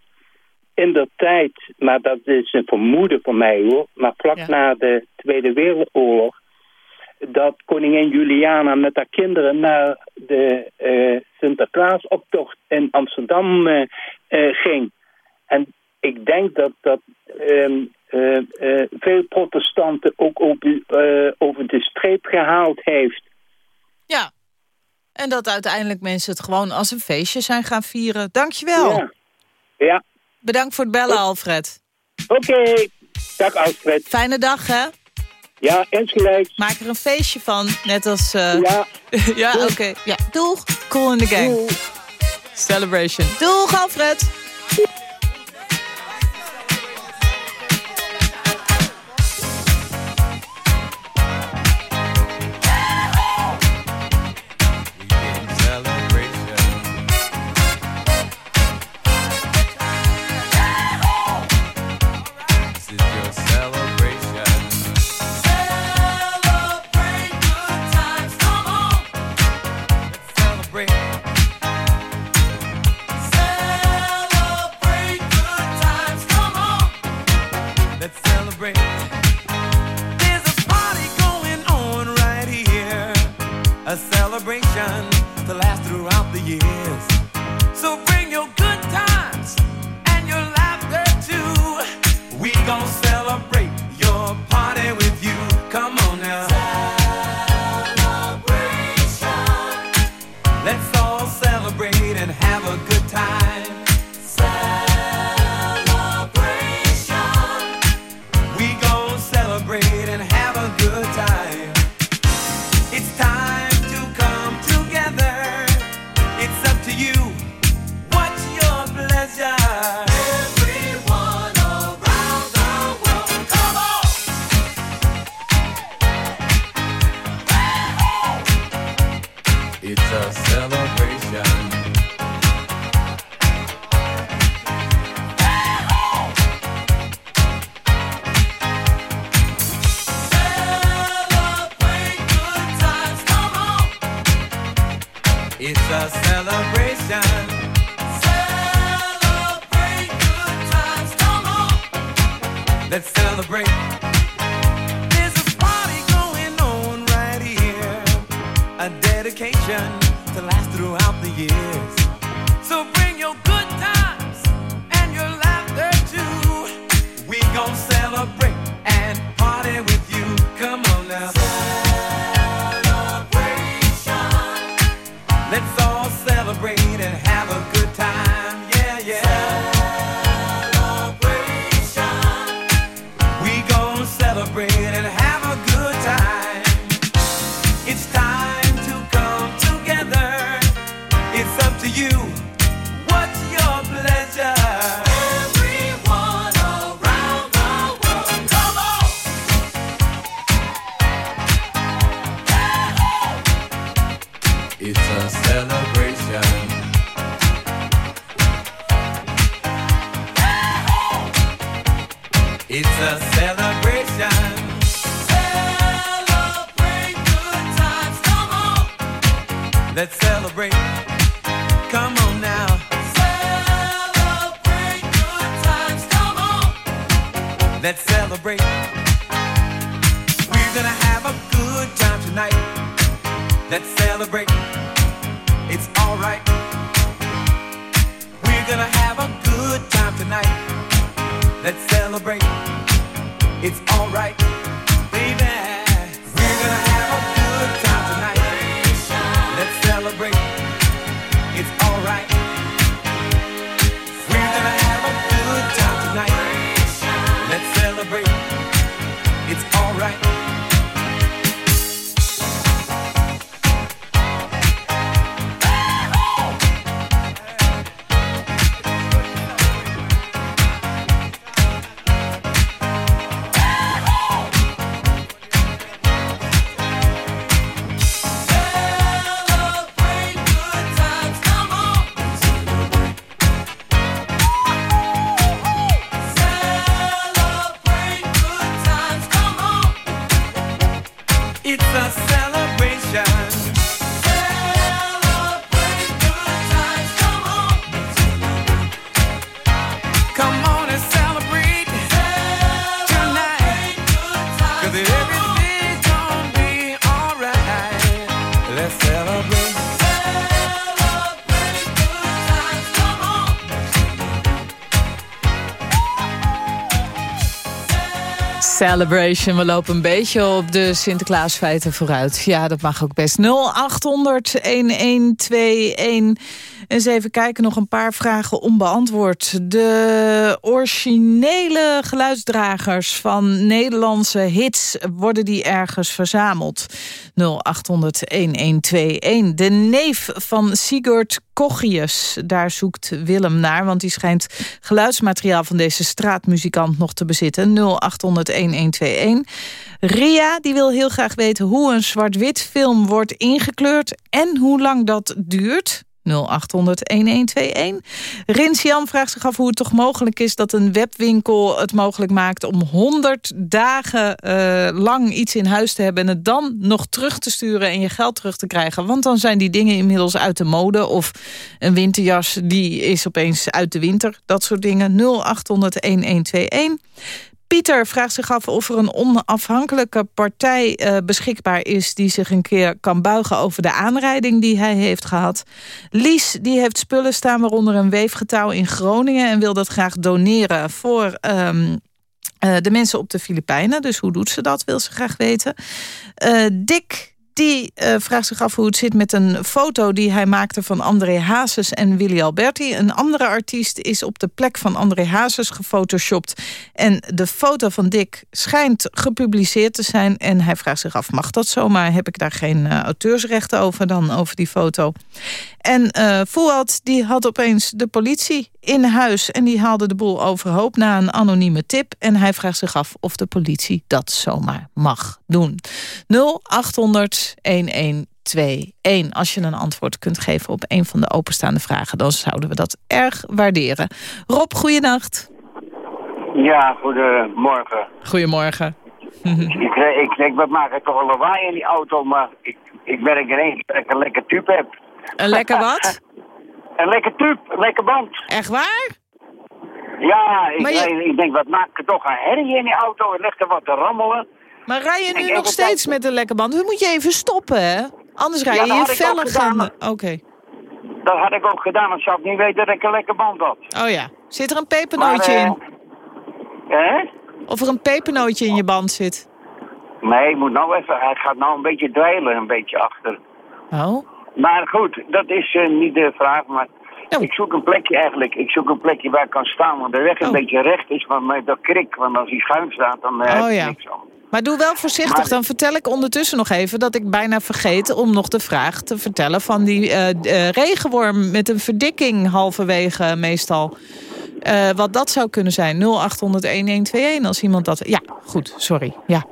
in de tijd, maar dat is een vermoeden van mij hoor... maar vlak
Ja.
na de Tweede Wereldoorlog... dat koningin Juliana met haar kinderen naar de eh, Sinterklaasoptocht in Amsterdam eh, eh, ging. En ik denk dat dat ehm, eh, eh, veel protestanten ook over, eh, over de streep gehaald heeft...
Ja. En dat uiteindelijk mensen het gewoon als een feestje zijn gaan vieren. Dankjewel.
Ja. Ja,
Bedankt voor het bellen, Alfred.
oké. Dag Alfred.
Fijne dag, hè?
Ja, insgelijks.
Maak er een feestje van. Net als... eh,
Ja,
ja, oké. Ja, doeg. Cool in the gang.
doei.
Celebration. Doeg, Alfred.
Celebration. Celebrate good
times, come on. Let's celebrate. There's a party going on right here. A dedication to last throughout the years. Celebration,
we lopen een beetje op de Sinterklaasfeiten vooruit. Ja, dat mag ook best. 0800-1121. Eens even kijken, nog een paar vragen onbeantwoord. De originele geluidsdragers van Nederlandse hits... worden die ergens verzameld? 0800-1121. De neef van Sigurd Kochius, daar zoekt Willem naar... want die schijnt geluidsmateriaal van deze straatmuzikant nog te bezitten. 0800-1121. Ria die wil heel graag weten hoe een zwart-wit film wordt ingekleurd... en hoe lang dat duurt... 0800-1121. Rins Jan vraagt zich af hoe het toch mogelijk is... dat een webwinkel het mogelijk maakt om 100 dagen eh, lang iets in huis te hebben... en het dan nog terug te sturen en je geld terug te krijgen. Want dan zijn die dingen inmiddels uit de mode. Of een winterjas die is opeens uit de winter. Dat soort dingen. 0800-1121. Pieter vraagt zich af of er een onafhankelijke partij uh, beschikbaar is... die zich een keer kan buigen over de aanrijding die hij heeft gehad. Lies die heeft spullen staan, waaronder een weefgetouw in Groningen... en wil dat graag doneren voor... Um, uh, de mensen op de Filipijnen. Dus hoe doet ze dat, wil ze graag weten. Uh, Dick die uh, vraagt zich af hoe het zit met een foto die hij maakte van André Hazes en Willy Alberti. Een andere artiest is op de plek van André Hazes gefotoshopt. En de foto van Dick schijnt gepubliceerd te zijn. En hij vraagt zich af, mag dat zomaar? Heb ik daar geen uh, auteursrechten over dan, over die foto? En uh, die had opeens de politie in huis... en die haalde de boel overhoop na een anonieme tip. En hij vraagt zich af of de politie dat zomaar mag doen. 0800 1121. Als je een antwoord kunt geven op een van de openstaande vragen... dan zouden we dat erg waarderen. Rob, goeienacht.
Ja, goedemorgen.
Goedemorgen.
ik, ik denk, wat maak ik toch een lawaai in die auto... maar ik, ik merk ineens dat ik een lekker type heb.
Een lekker wat?
Een lekker tube, een lekker band.
Echt waar?
Ja, ik,
je-
ik denk, wat maakt er toch een herrie in die auto? Het ligt er wat te rammelen.
Maar rij je
Ik
nu nog steeds met een lekke band? Dan moet je even stoppen, hè? Anders rij
Ja,
je
dat
je
ik
gaan... Oké.
Dat had ik ook gedaan, want ik zou niet weten dat ik een lekker band had.
Oh ja. Zit er een pepernootje
Maar, eh,
in?
Hè?
Of er een pepernootje in je band zit?
Nee, ik moet nou even, hij gaat nou een beetje dweilen, een beetje achter.
Oh.
Maar goed, dat is eh, niet de vraag, maar ik zoek een plekje eigenlijk. Ik zoek een plekje waar ik kan staan, want de weg een beetje recht is, maar met dat krik, want als hij schuin staat, dan heb
Oh ja.
niks aan.
Maar doe wel voorzichtig.
Maar-
Dan vertel ik ondertussen nog even dat ik bijna vergeet... om nog de vraag te vertellen van die eh, regenworm... met een verdikking halverwege meestal. Wat dat zou kunnen zijn. 0800-1121 als iemand dat... Ja, goed, sorry. Ja.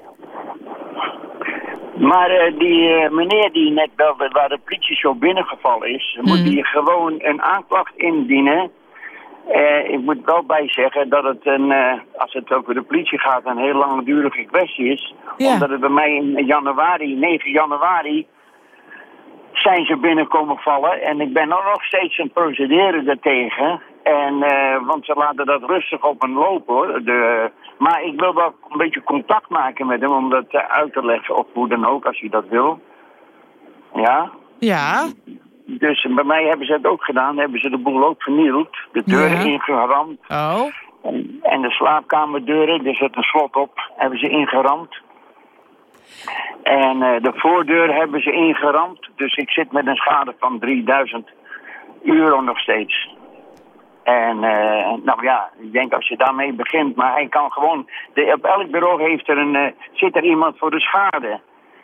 Maar eh, die eh, meneer die net belde, waar de politie zo binnengevallen is, moet
Mhm.
die gewoon een aanklacht indienen. Eh, ik moet wel bij zeggen dat het, een, eh, als het over de politie gaat, een heel langdurige kwestie is.
Ja.
Omdat het bij mij in januari, 9 januari, zijn ze binnenkomen vallen. En ik ben nog steeds een procederen daartegen. En, eh, want ze laten dat rustig op een lopen hoor. De, maar ik wil wel een beetje contact maken met hem om dat eh, uit te leggen. Of hoe dan ook, als hij dat wil. Ja.
Ja.
Dus bij mij hebben ze het ook gedaan. Hebben ze de boel ook vernield. De deuren
Ja.
ingeramd.
Oh.
En, en de slaapkamerdeuren, er zit een slot op, hebben ze ingeramd. En eh, de voordeur hebben ze ingeramd. Dus ik zit met een schade van 3000 euro nog steeds. En eh, nou ja, ik denk als je daarmee begint, maar hij kan gewoon, de, op elk bureau heeft er een, eh, zit er iemand voor de schade.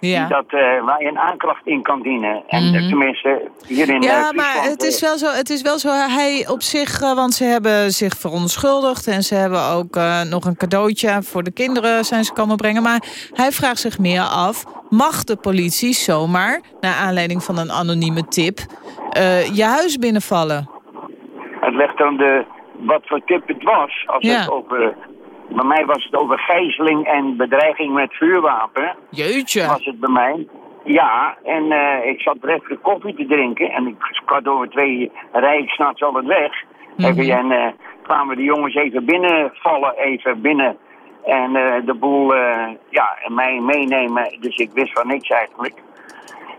Ja.
Die dat, eh, waar je een aanklacht in kan dienen. En eh, tenminste, hier in eh,
Ja, maar het is, wel zo, het is wel zo, hij op zich, want ze hebben zich verontschuldigd... en ze hebben ook nog een cadeautje voor de kinderen zijn ze komen brengen. Maar hij vraagt zich meer af, mag de politie zomaar... naar aanleiding van een anonieme tip, je huis binnenvallen?
Het legt aan de, wat voor tip het was. Als
Ja.
het over, bij mij was het over gijzeling en bedreiging met vuurwapen.
Jeetje.
Was het bij mij. Ja, en eh, ik zat even koffie te drinken. En ik kwart over twee rijd ik s'nachts altijd weg. Even, en eh, kwamen de jongens even binnenvallen, even binnen. En eh, de boel, ja, mij meenemen. Dus ik wist van niks eigenlijk.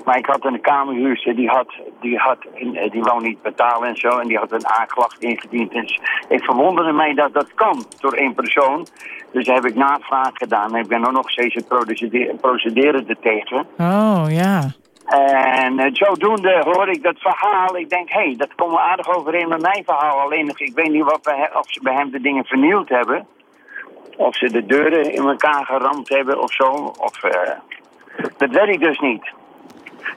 Maar ik had een kamerhuurster, die had, die had, eh, die wou niet betalen en zo. En die had een aanklacht ingediend. Dus ik verwonderde mij dat dat kan door één persoon. Dus daar heb ik navraag gedaan. En ik ben nog steeds het procederen, procederen er tegen.
Oh, ja.
En eh, zodoende hoor ik dat verhaal. Ik denk, hé, hey, dat komt wel aardig overeen met mijn verhaal. Alleen ik weet niet wat bij, he- of ze bij hem de dingen vernield hebben. Of ze de deuren in elkaar geramd hebben of zo. Of, eh, dat weet ik dus niet.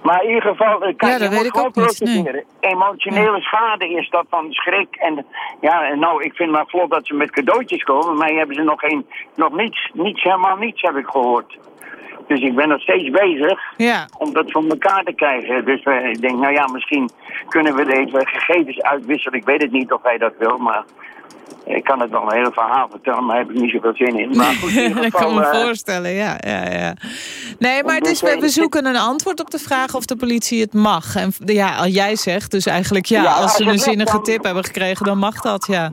Maar in ieder geval, eh, kijk,
Ja,
je
dat
moet
weet ik
gewoon
ook niet, nee.
procederen. Emotionele schade is dat van schrik. En ja, nou, ik vind maar vlot dat ze met cadeautjes komen. Maar hebben ze nog, geen, nog niets, niets, helemaal niets heb ik gehoord. Dus ik ben nog steeds bezig
Ja.
om dat voor elkaar te krijgen. Dus eh, ik denk, nou ja, misschien kunnen we even gegevens uitwisselen. Ik weet het niet of hij dat wil, maar ik kan het wel een hele verhaal vertellen, maar daar heb ik niet zoveel zin in. Maar goed, in
dat kan me
eh,
voorstellen, ja, ja, ja. Nee, maar het is, we, we zoeken een antwoord op de vraag of de politie het mag. En ja, als jij zegt, dus eigenlijk ja,
Ja,
als ze een zinnige
dan-
tip hebben gekregen, dan mag dat, ja.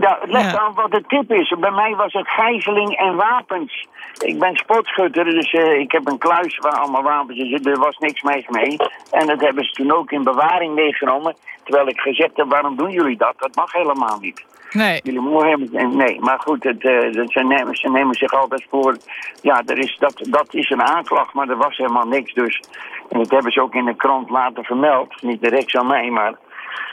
Ja, het ligt
Ja.
aan wat de tip is. Bij mij was het gijzeling en wapens. Ik ben sportschutter, dus eh, ik heb een kluis waar allemaal wapens in zitten. Er was niks mis mee. En dat hebben ze toen ook in bewaring meegenomen. Terwijl ik gezegd heb, waarom doen jullie dat? Dat mag helemaal niet.
Nee.
Jullie mogen. Nee, maar goed, het, eh, ze, nemen, ze nemen zich altijd voor... Ja, er is, dat, dat is een aanklacht, maar er was helemaal niks. Dus, en dat hebben ze ook in de krant laten vermeld. Niet direct aan mij, maar...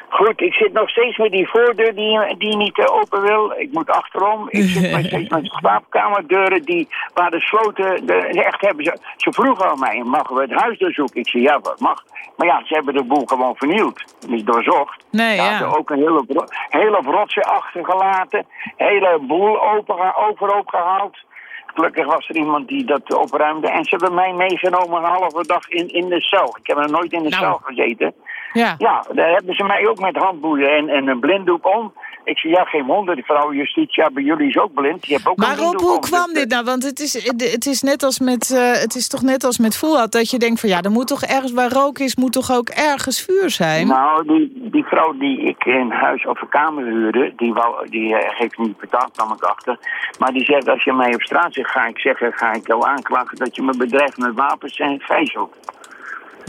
Goed, ik zit nog steeds met die voordeur die, die niet eh, open wil. Ik moet achterom. Ik zit nog steeds met de slaapkamerdeuren die, waar de sloten... De, echt hebben ze, ze vroegen aan mij, mogen we het huis doorzoeken? Ik zei, ja, dat mag. Maar ja, ze hebben de boel gewoon vernield. Niet doorzocht.
Nee,
Ze
ja.
hadden ook een hele, hele rotsen achtergelaten. Hele boel open, overhoop gehaald. Gelukkig was er iemand die dat opruimde. En ze hebben mij meegenomen een halve dag in, in de cel. Ik heb er nooit in de
Nou.
cel gezeten.
Ja.
Ja, daar hebben ze mij ook met handboeien en, en een blinddoek om. Ik zei, ja, geen wonder. Die vrouw Justitia bij jullie is ook blind. Die heeft ook
Maar Rob, hoe kwam dit nou? Want het is, het is, net als met, eh, het is toch net als met Voelhad dat je denkt van ja, er moet toch ergens waar rook is, moet toch ook ergens vuur zijn?
Nou, die, die vrouw die ik in huis of een kamer huurde, die, wou, die eh, heeft niet betaald, kwam ik achter. Maar die zegt, als je mij op straat zegt, ga ik zeggen, ga ik jou aanklagen dat je me bedreigt met wapens en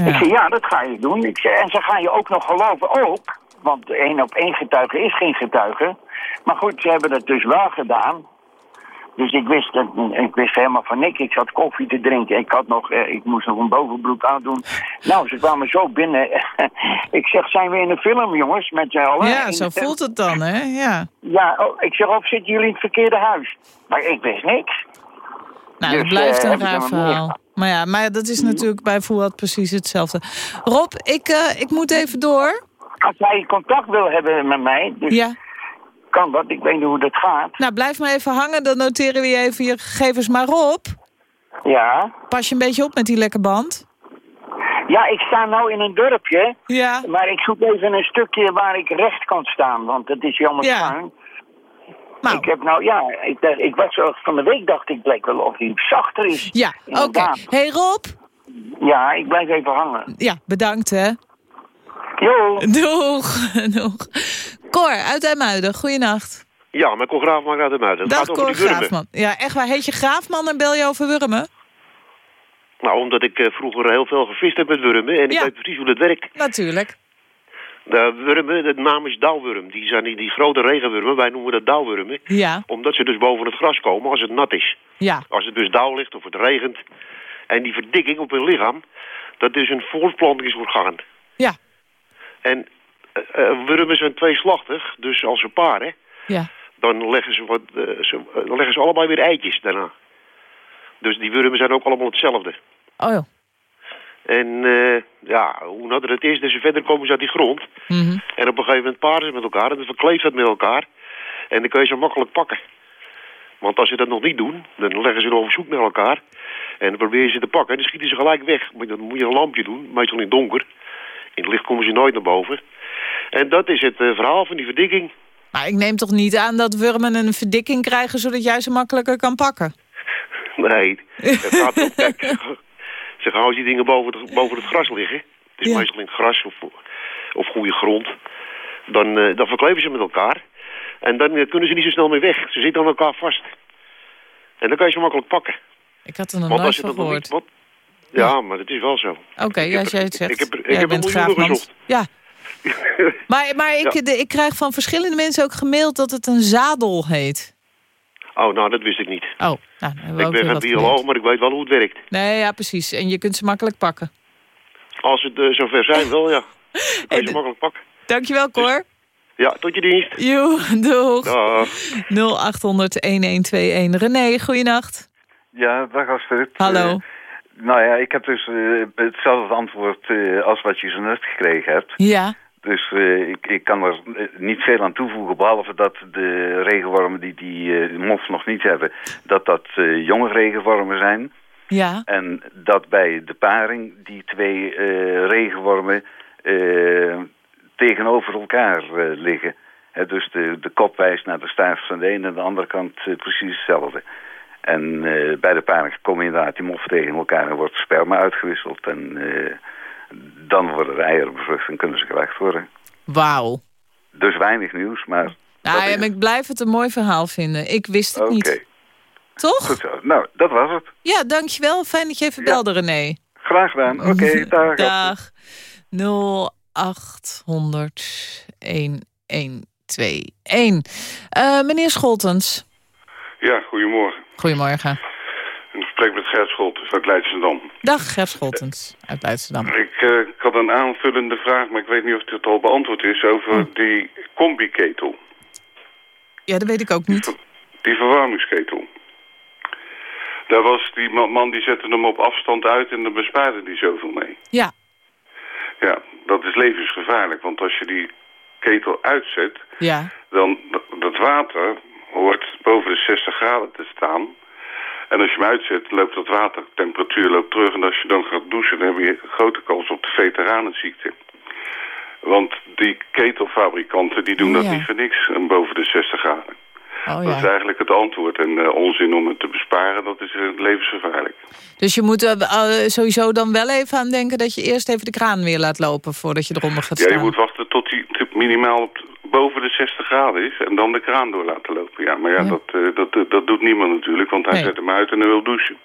gijzelt. Ik zeg, ja, dat ga je doen. Ik en ze gaan je ook nog geloven, ook. Want één op één getuige is geen getuige. Maar goed, ze hebben dat dus wel gedaan. Dus ik wist, ik wist helemaal van niks. Ik zat koffie te drinken. Ik, had nog, eh, ik moest nog een bovenbroek aandoen. Nou, ze kwamen zo binnen. ik zeg, zijn we in een film, jongens, met z'n allen?
ja, zo voelt het dan, hè? Ja.
Ja, oh, ik zeg, of zitten jullie in het verkeerde huis? Maar ik wist niks.
Nou,
Dus,
het blijft
eh,
een raar
er meer.
verhaal. Maar ja, maar dat is natuurlijk bij Voelhad precies hetzelfde. Rob, ik, eh, ik moet even door.
Als hij contact wil hebben met mij, dus
Ja.
kan dat. Ik weet niet hoe dat gaat.
Nou, blijf maar even hangen, dan noteren we je even je gegevens maar op.
Ja.
Pas je een beetje op met die lekke band.
Ja, ik sta nou in een dorpje.
Ja.
Maar ik zoek even een stukje waar ik recht kan staan, want het is jammer
Ja.
Schuin. Ik heb nou, ja, ik, ik was zo- van de week dacht ik, bleek wel of hij zachter is.
Ja, oké. Hey Rob.
Ja, ik blijf even hangen.
Ja, bedankt hè.
Jo.
Doeg. Doeg. Cor, uit IJmuiden, goeienacht.
Ja, maar Cor Graafman uit de Muiden. Het
Dag
gaat over
Cor. Graafman. Ja, echt waar. Heet je Graafman en bel je over wurmen?
Nou, omdat ik eh, vroeger heel veel gevist heb met wurmen en ik weet precies hoe dat werkt.
Natuurlijk.
De wurmen, de naam is dauwwurm. Die zijn die, die grote regenwurmen, wij noemen dat dauwwurmen.
Ja,
Omdat ze dus boven het gras komen als het nat is.
ja.
Als het dus dauw ligt of het regent. En die verdikking op hun lichaam, dat is een voortplantingsorgaan.
Ja.
En eh, eh, wurmen zijn tweeslachtig, dus als ze paren,
Ja.
dan leggen ze, wat, eh, ze, eh, dan leggen ze allebei weer eitjes daarna. Dus die wurmen zijn ook allemaal hetzelfde.
Oh joh.
En eh, ja, hoe natter het is, des te verder komen ze uit die grond.
Mhm.
En op een gegeven moment paren ze met elkaar en dan verkleeft dat met elkaar. En dan kun je ze makkelijk pakken. Want als ze dat nog niet doen, dan leggen ze er op zoek naar elkaar. En dan probeer je ze te pakken en dan schieten ze gelijk weg. Maar dan moet je een lampje doen, meestal in het donker. In het licht komen ze nooit naar boven. En dat is het eh, verhaal van die verdikking.
Maar ik neem toch niet aan dat wurmen een verdikking krijgen... zodat jij ze makkelijker kan pakken?
Nee, het gaat kijk, als die dingen boven het, boven het gras liggen. Het is
Ja.
meestal in het gras of, of goede grond. Dan, eh, dan verkleven ze met elkaar. En dan eh, kunnen ze niet zo snel meer weg. Ze zitten aan elkaar vast. En dan kan je ze makkelijk pakken.
Ik had er nog
Want
nooit van gehoord.
niet... Ja, maar het is wel zo.
Oké, ja, als jij het zegt.
ik heb ik
Jij
heb
bent
gezocht.
Ja. Maar, maar ik,
Ja.
de, ik krijg van verschillende mensen ook gemaild dat het een zadel heet.
Oh, nou, dat wist ik niet.
Oh, nou,
Ik ben geen bioloog, maar ik weet wel hoe het werkt.
Nee, ja, precies. En je kunt ze makkelijk pakken.
Als het eh, zover zijn, wel ja. Kan je ze makkelijk pakken.
Dankjewel, Cor.
Ja, tot je dienst.
Joe, doeg.
Dag.
0800-1121. René, goeienacht.
Ja, dag Astrid.
Hallo.
Eh, nou ja, ik heb dus eh, hetzelfde antwoord eh, als wat je zo net gekregen hebt.
Ja.
Dus eh, ik, ik kan er niet veel aan toevoegen, behalve dat de regenwormen die die eh, mof nog niet hebben, dat dat eh, jonge regenwormen zijn.
Ja.
En dat bij de paring die twee regenwormen tegenover elkaar liggen. Dus de, de kop wijst naar de staart van de ene en de andere kant precies hetzelfde. En bij de paring komen inderdaad die moffen tegen elkaar en wordt sperma uitgewisseld. En dan worden de eieren bevrucht en kunnen ze gelegd worden.
Wauw.
Dus weinig nieuws, maar...
Nou, ja, maar ik blijf het een mooi verhaal vinden. Ik wist het
Oké.
niet. Toch?
Goed zo. Nou, dat was het.
Ja, dankjewel. Fijn dat je even belde, René.
Graag gedaan. Oké, dag.
Dag. 0800 1121. Eh, meneer Scholtens.
Ja, goedemorgen.
Goedemorgen.
Ik spreek met Gert Scholtens uit Leidschendam.
Dag, Gert Scholtens uit Leidschendam.
Ik, eh, ik had een aanvullende vraag, maar ik weet niet of dit al beantwoord is... over
Hm.
die combi-ketel,
Ja, dat weet ik ook niet.
die verwarmingsketel. Daar was die man, die zette hem op afstand uit en daar bespaarde hij zoveel mee.
Ja.
Ja, dat is levensgevaarlijk, want als je die ketel uitzet...
Ja.
dan dat water hoort boven de 60 graden te staan. En als je hem uitzet, loopt dat watertemperatuur loopt terug. En als je dan gaat douchen, dan heb je een grote kans op de veteranenziekte. Want die ketelfabrikanten die doen
Oh,
dat
ja.
niet voor niks en boven de 60 graden.
Oh,
Dat is
ja.
eigenlijk het antwoord. En eh, onzin om het te besparen, dat is eh, levensgevaarlijk.
Dus je moet eh, sowieso dan wel even aan denken... dat je eerst even de kraan weer laat lopen voordat je eronder gaat
Ja,
staan.
je moet wachten tot die minimaal op, boven de 60 graden is en dan de kraan door laten lopen. Ja, maar ja,
Ja.
Dat, eh, dat, dat, dat doet niemand natuurlijk, want hij
Nee.
zet hem uit en hij wil douchen.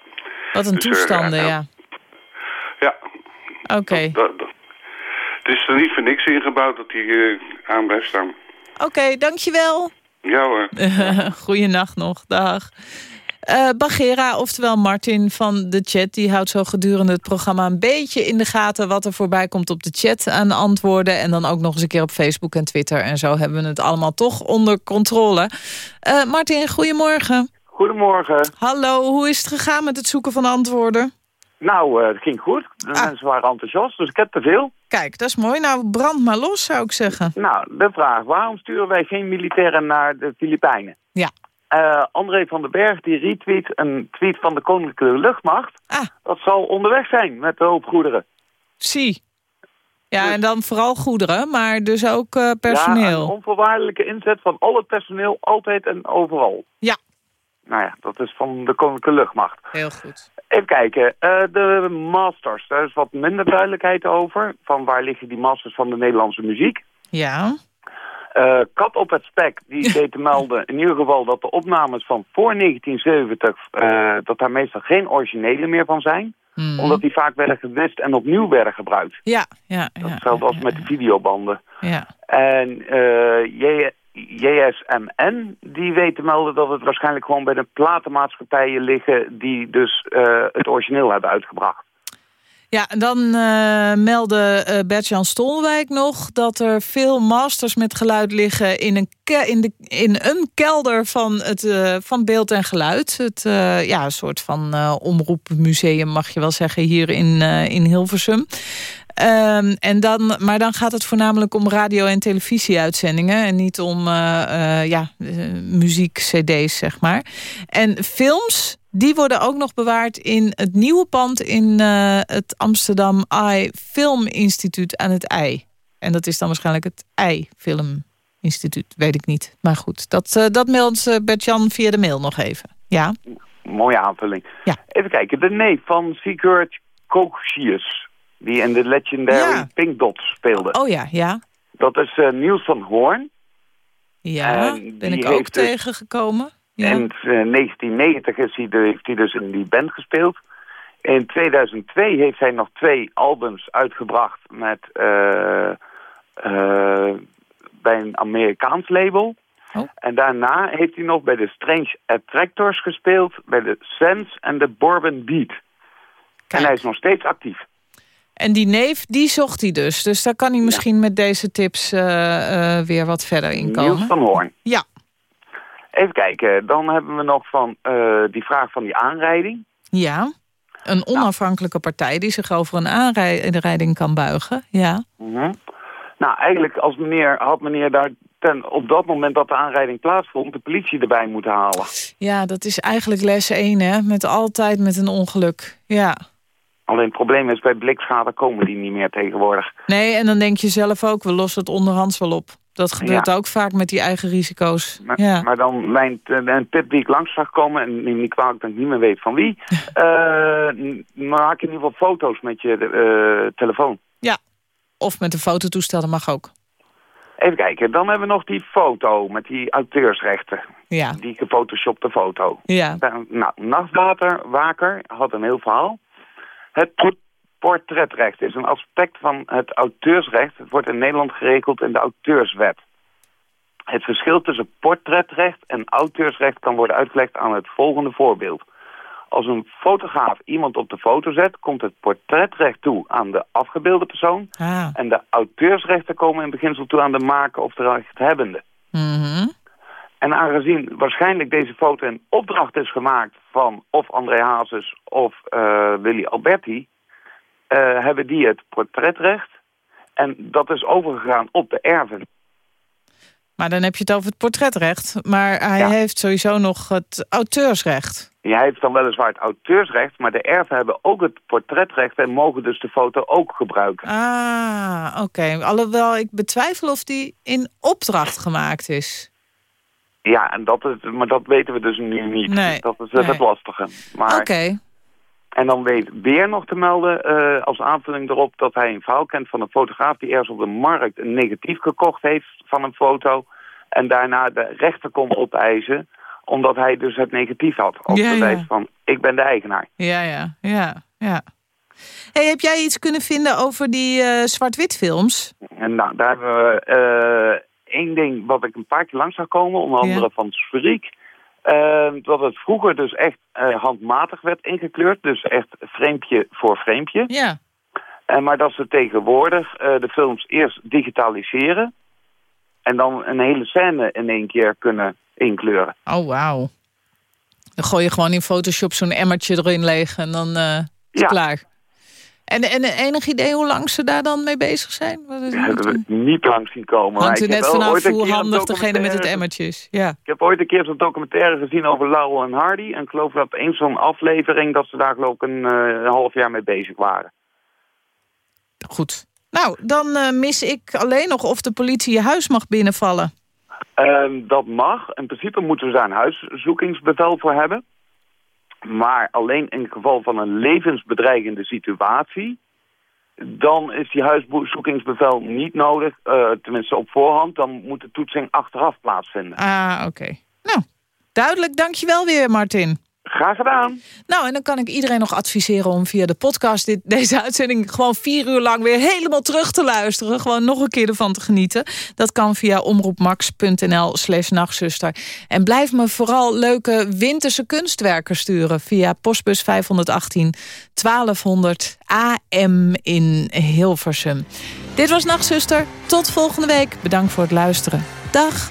Wat een
Dus, eh,
toestanden,
ja,
ja.
Ja,
Oké.
dat. het is er niet voor niks ingebouwd dat hij eh, aan blijft staan.
Oké, dankjewel.
Ja hoor.
Goeienacht nog, dag. Eh Bagera, oftewel Martin van de chat... die houdt zo gedurende het programma een beetje in de gaten... wat er voorbij komt op de chat aan antwoorden... en dan ook nog eens een keer op Facebook en Twitter. En zo hebben we het allemaal toch onder controle. Eh, Martin, goedemorgen.
Goedemorgen.
Hallo, hoe is het gegaan met het zoeken van antwoorden?
Nou, eh, het ging goed. De mensen waren enthousiast, dus ik heb te veel.
Kijk, dat is mooi. Nou, brand maar los, zou ik zeggen.
Nou, de vraag, waarom sturen wij geen militairen naar de Filipijnen?
Ja.
Eh, André van den Berg die retweet een tweet van de Koninklijke Luchtmacht.
Ah.
Dat zal onderweg zijn met de hoop goederen.
Zie. Ja, en dan vooral goederen, maar dus ook eh,
Ja,
personeel.
een onvoorwaardelijke inzet van al het personeel, altijd en overal.
Ja.
Nou ja, dat is van de Koninklijke Luchtmacht.
Heel goed.
Even kijken, eh, de masters, daar is wat minder duidelijkheid over. Van waar liggen die masters van de Nederlandse muziek?
Ja.
Eh, Kat op het spek, die deed te melden in ieder geval dat de opnames van voor 1970, eh, dat daar meestal geen originele meer van zijn.
Mhm.
Omdat die vaak werden gewist en opnieuw werden gebruikt.
Ja, ja, ja.
Hetzelfde als met de videobanden.
ja.
En eh, JSMN, die weet te melden dat het waarschijnlijk gewoon bij de platenmaatschappijen liggen die dus het origineel hebben uitgebracht.
Ja, dan eh, meldde eh Bert-Jan Stolwijk nog... dat er veel masters met geluid liggen in een, in de, in een kelder van, het, eh, van beeld en geluid. Het, ja, soort van omroepmuseum, mag je wel zeggen, hier in, in Hilversum. Ehm, en dan, maar dan gaat het voornamelijk om radio- en televisieuitzendingen... en niet om ja, eh, muziek-cd's, zeg maar. En films, die worden ook nog bewaard in het nieuwe pand... in eh, het Amsterdam Eye Film Instituut aan het IJ. En dat is dan waarschijnlijk het Eye Film Instituut, weet ik niet. Maar goed, dat, eh, dat meldt eh, Bert-Jan via de mail nog even. Ja,
Mooie aanvulling.
Ja.
Even kijken, de neef van Sigurd Kochius, die in de legendary
Ja.
Pink Dot speelde.
oh ja, ja.
Dat is Niels van Hoorn.
Ja,
En
ben ik ook
dus-
tegengekomen. Ja.
In eh, 1990 is hij de- heeft hij dus in die band gespeeld. In 2002 heeft hij nog twee albums uitgebracht met, eh, eh, bij een Amerikaans label.
Oh.
En daarna heeft hij nog bij de Strange Attractors gespeeld, bij de Sense en de Bourbon Beat. En hij is nog steeds actief.
En die neef, die zocht hij dus. Dus daar kan hij misschien met deze tips eh, eh, weer wat verder in komen.
Niels van Hoorn.
Ja.
Even kijken, dan hebben we nog van eh, die vraag van die aanrijding.
Ja, een onafhankelijke partij die zich over een aanrijding kan buigen. Ja,
Mhm. Nou, eigenlijk als meneer, had meneer daar ten, op dat moment dat de aanrijding plaatsvond... de politie erbij moeten halen.
ja dat is eigenlijk les 1, hè? Met altijd met een ongeluk. Ja.
Alleen het probleem is, bij blikschade komen die niet meer tegenwoordig.
Nee, en dan denk je zelf ook, we lossen het onderhands wel op. Dat gebeurt
Ja.
ook vaak met die eigen risico's.
Maar,
ja.
maar dan mijn eh, een tip die ik langs zag komen... en neem niet kwalijk dat ik niet meer weet van wie... eh, maak in ieder geval foto's met je eh, telefoon.
ja, of met een fototoestel, dat mag ook.
Even kijken, dan hebben we nog die foto met die auteursrechten.
Ja.
Die gefotoshopte foto.
Ja.
Nou, Nachtwater, had een heel verhaal. Het portretrecht is een aspect van het auteursrecht. Het wordt in Nederland geregeld in de auteurswet. Het verschil tussen portretrecht en auteursrecht kan worden uitgelegd aan het volgende voorbeeld. Als een fotograaf iemand op de foto zet, komt het portretrecht toe aan de afgebeelde persoon.
Ah.
En de auteursrechten komen in beginsel toe aan de maker of de rechthebbende.
Mhm.
En aangezien waarschijnlijk deze foto in opdracht is gemaakt van of André Hazes of eh, Willy Alberti, eh, hebben die het portretrecht. En dat is overgegaan op de erven.
Maar dan heb je het over het portretrecht. Maar hij
Ja.
heeft sowieso nog het auteursrecht.
Jij heeft dan weliswaar het auteursrecht, maar de erven hebben ook het portretrecht en mogen dus de foto ook gebruiken.
Ah, oké. Alhoewel ik betwijfel of die in opdracht gemaakt is.
Ja, en dat is, maar dat weten we dus nu niet.
Nee,
dat is het
nee.
lastige. Maar,
Oké.
En dan weet weer nog te melden, eh, als aanvulling erop, dat hij een verhaal kent van een fotograaf die ergens op de markt een negatief gekocht heeft van een foto. En daarna de rechter kon opeisen, omdat hij dus het negatief had. Als
Ja,
bewijs
ja.
van, ik ben de eigenaar.
Ja, ja, ja, ja. Hey, heb jij iets kunnen vinden over die eh, zwart-wit films?
En nou, daar hebben we eh, één ding wat ik een paar keer langs zag komen, onder
Ja.
andere van Sferiek. Eh, dat het vroeger dus echt eh, handmatig werd ingekleurd, dus echt framepje voor framepje.
Ja.
En maar dat ze tegenwoordig eh, de films eerst digitaliseren en dan een hele scène in één keer kunnen inkleuren.
Oh, wauw. Dan gooi je gewoon in Photoshop zo'n emmertje erin leeg en dan eh, is het
Ja.
klaar. En, en enig idee hoe lang ze daar dan mee bezig zijn? Wat is
hebben we niet lang zien komen.
Hangt
heb
net vanaf
een
hoe
een
handig degene met het emmertje is. Ja.
Ik heb ooit een keer zo'n documentaire gezien over Laurel en Hardy. En ik geloof dat één zo'n aflevering dat ze daar geloof ik een, eh, een half jaar mee bezig waren.
Goed. Nou, dan eh, mis ik alleen nog of de politie je huis mag binnenvallen.
Ehm, dat mag. In principe moeten we daar een huiszoekingsbevel voor hebben. Maar alleen in het geval van een levensbedreigende situatie... dan is die huiszoekingsbevel niet nodig. eh, tenminste op voorhand. Dan moet de toetsing achteraf plaatsvinden.
Ah, oké. Nou, duidelijk. Dankjewel weer, Martin.
Graag gedaan.
Nou, en dan kan ik iedereen nog adviseren om via de podcast... Dit, deze uitzending gewoon vier uur lang weer helemaal terug te luisteren. Gewoon nog een keer ervan te genieten. Dat kan via omroepmax.nl slash nachtzuster. En blijf me vooral leuke winterse kunstwerken sturen... via postbus 518 1200 AM in Hilversum. Dit was Nachtzuster. Tot volgende week. Bedankt voor het luisteren. Dag.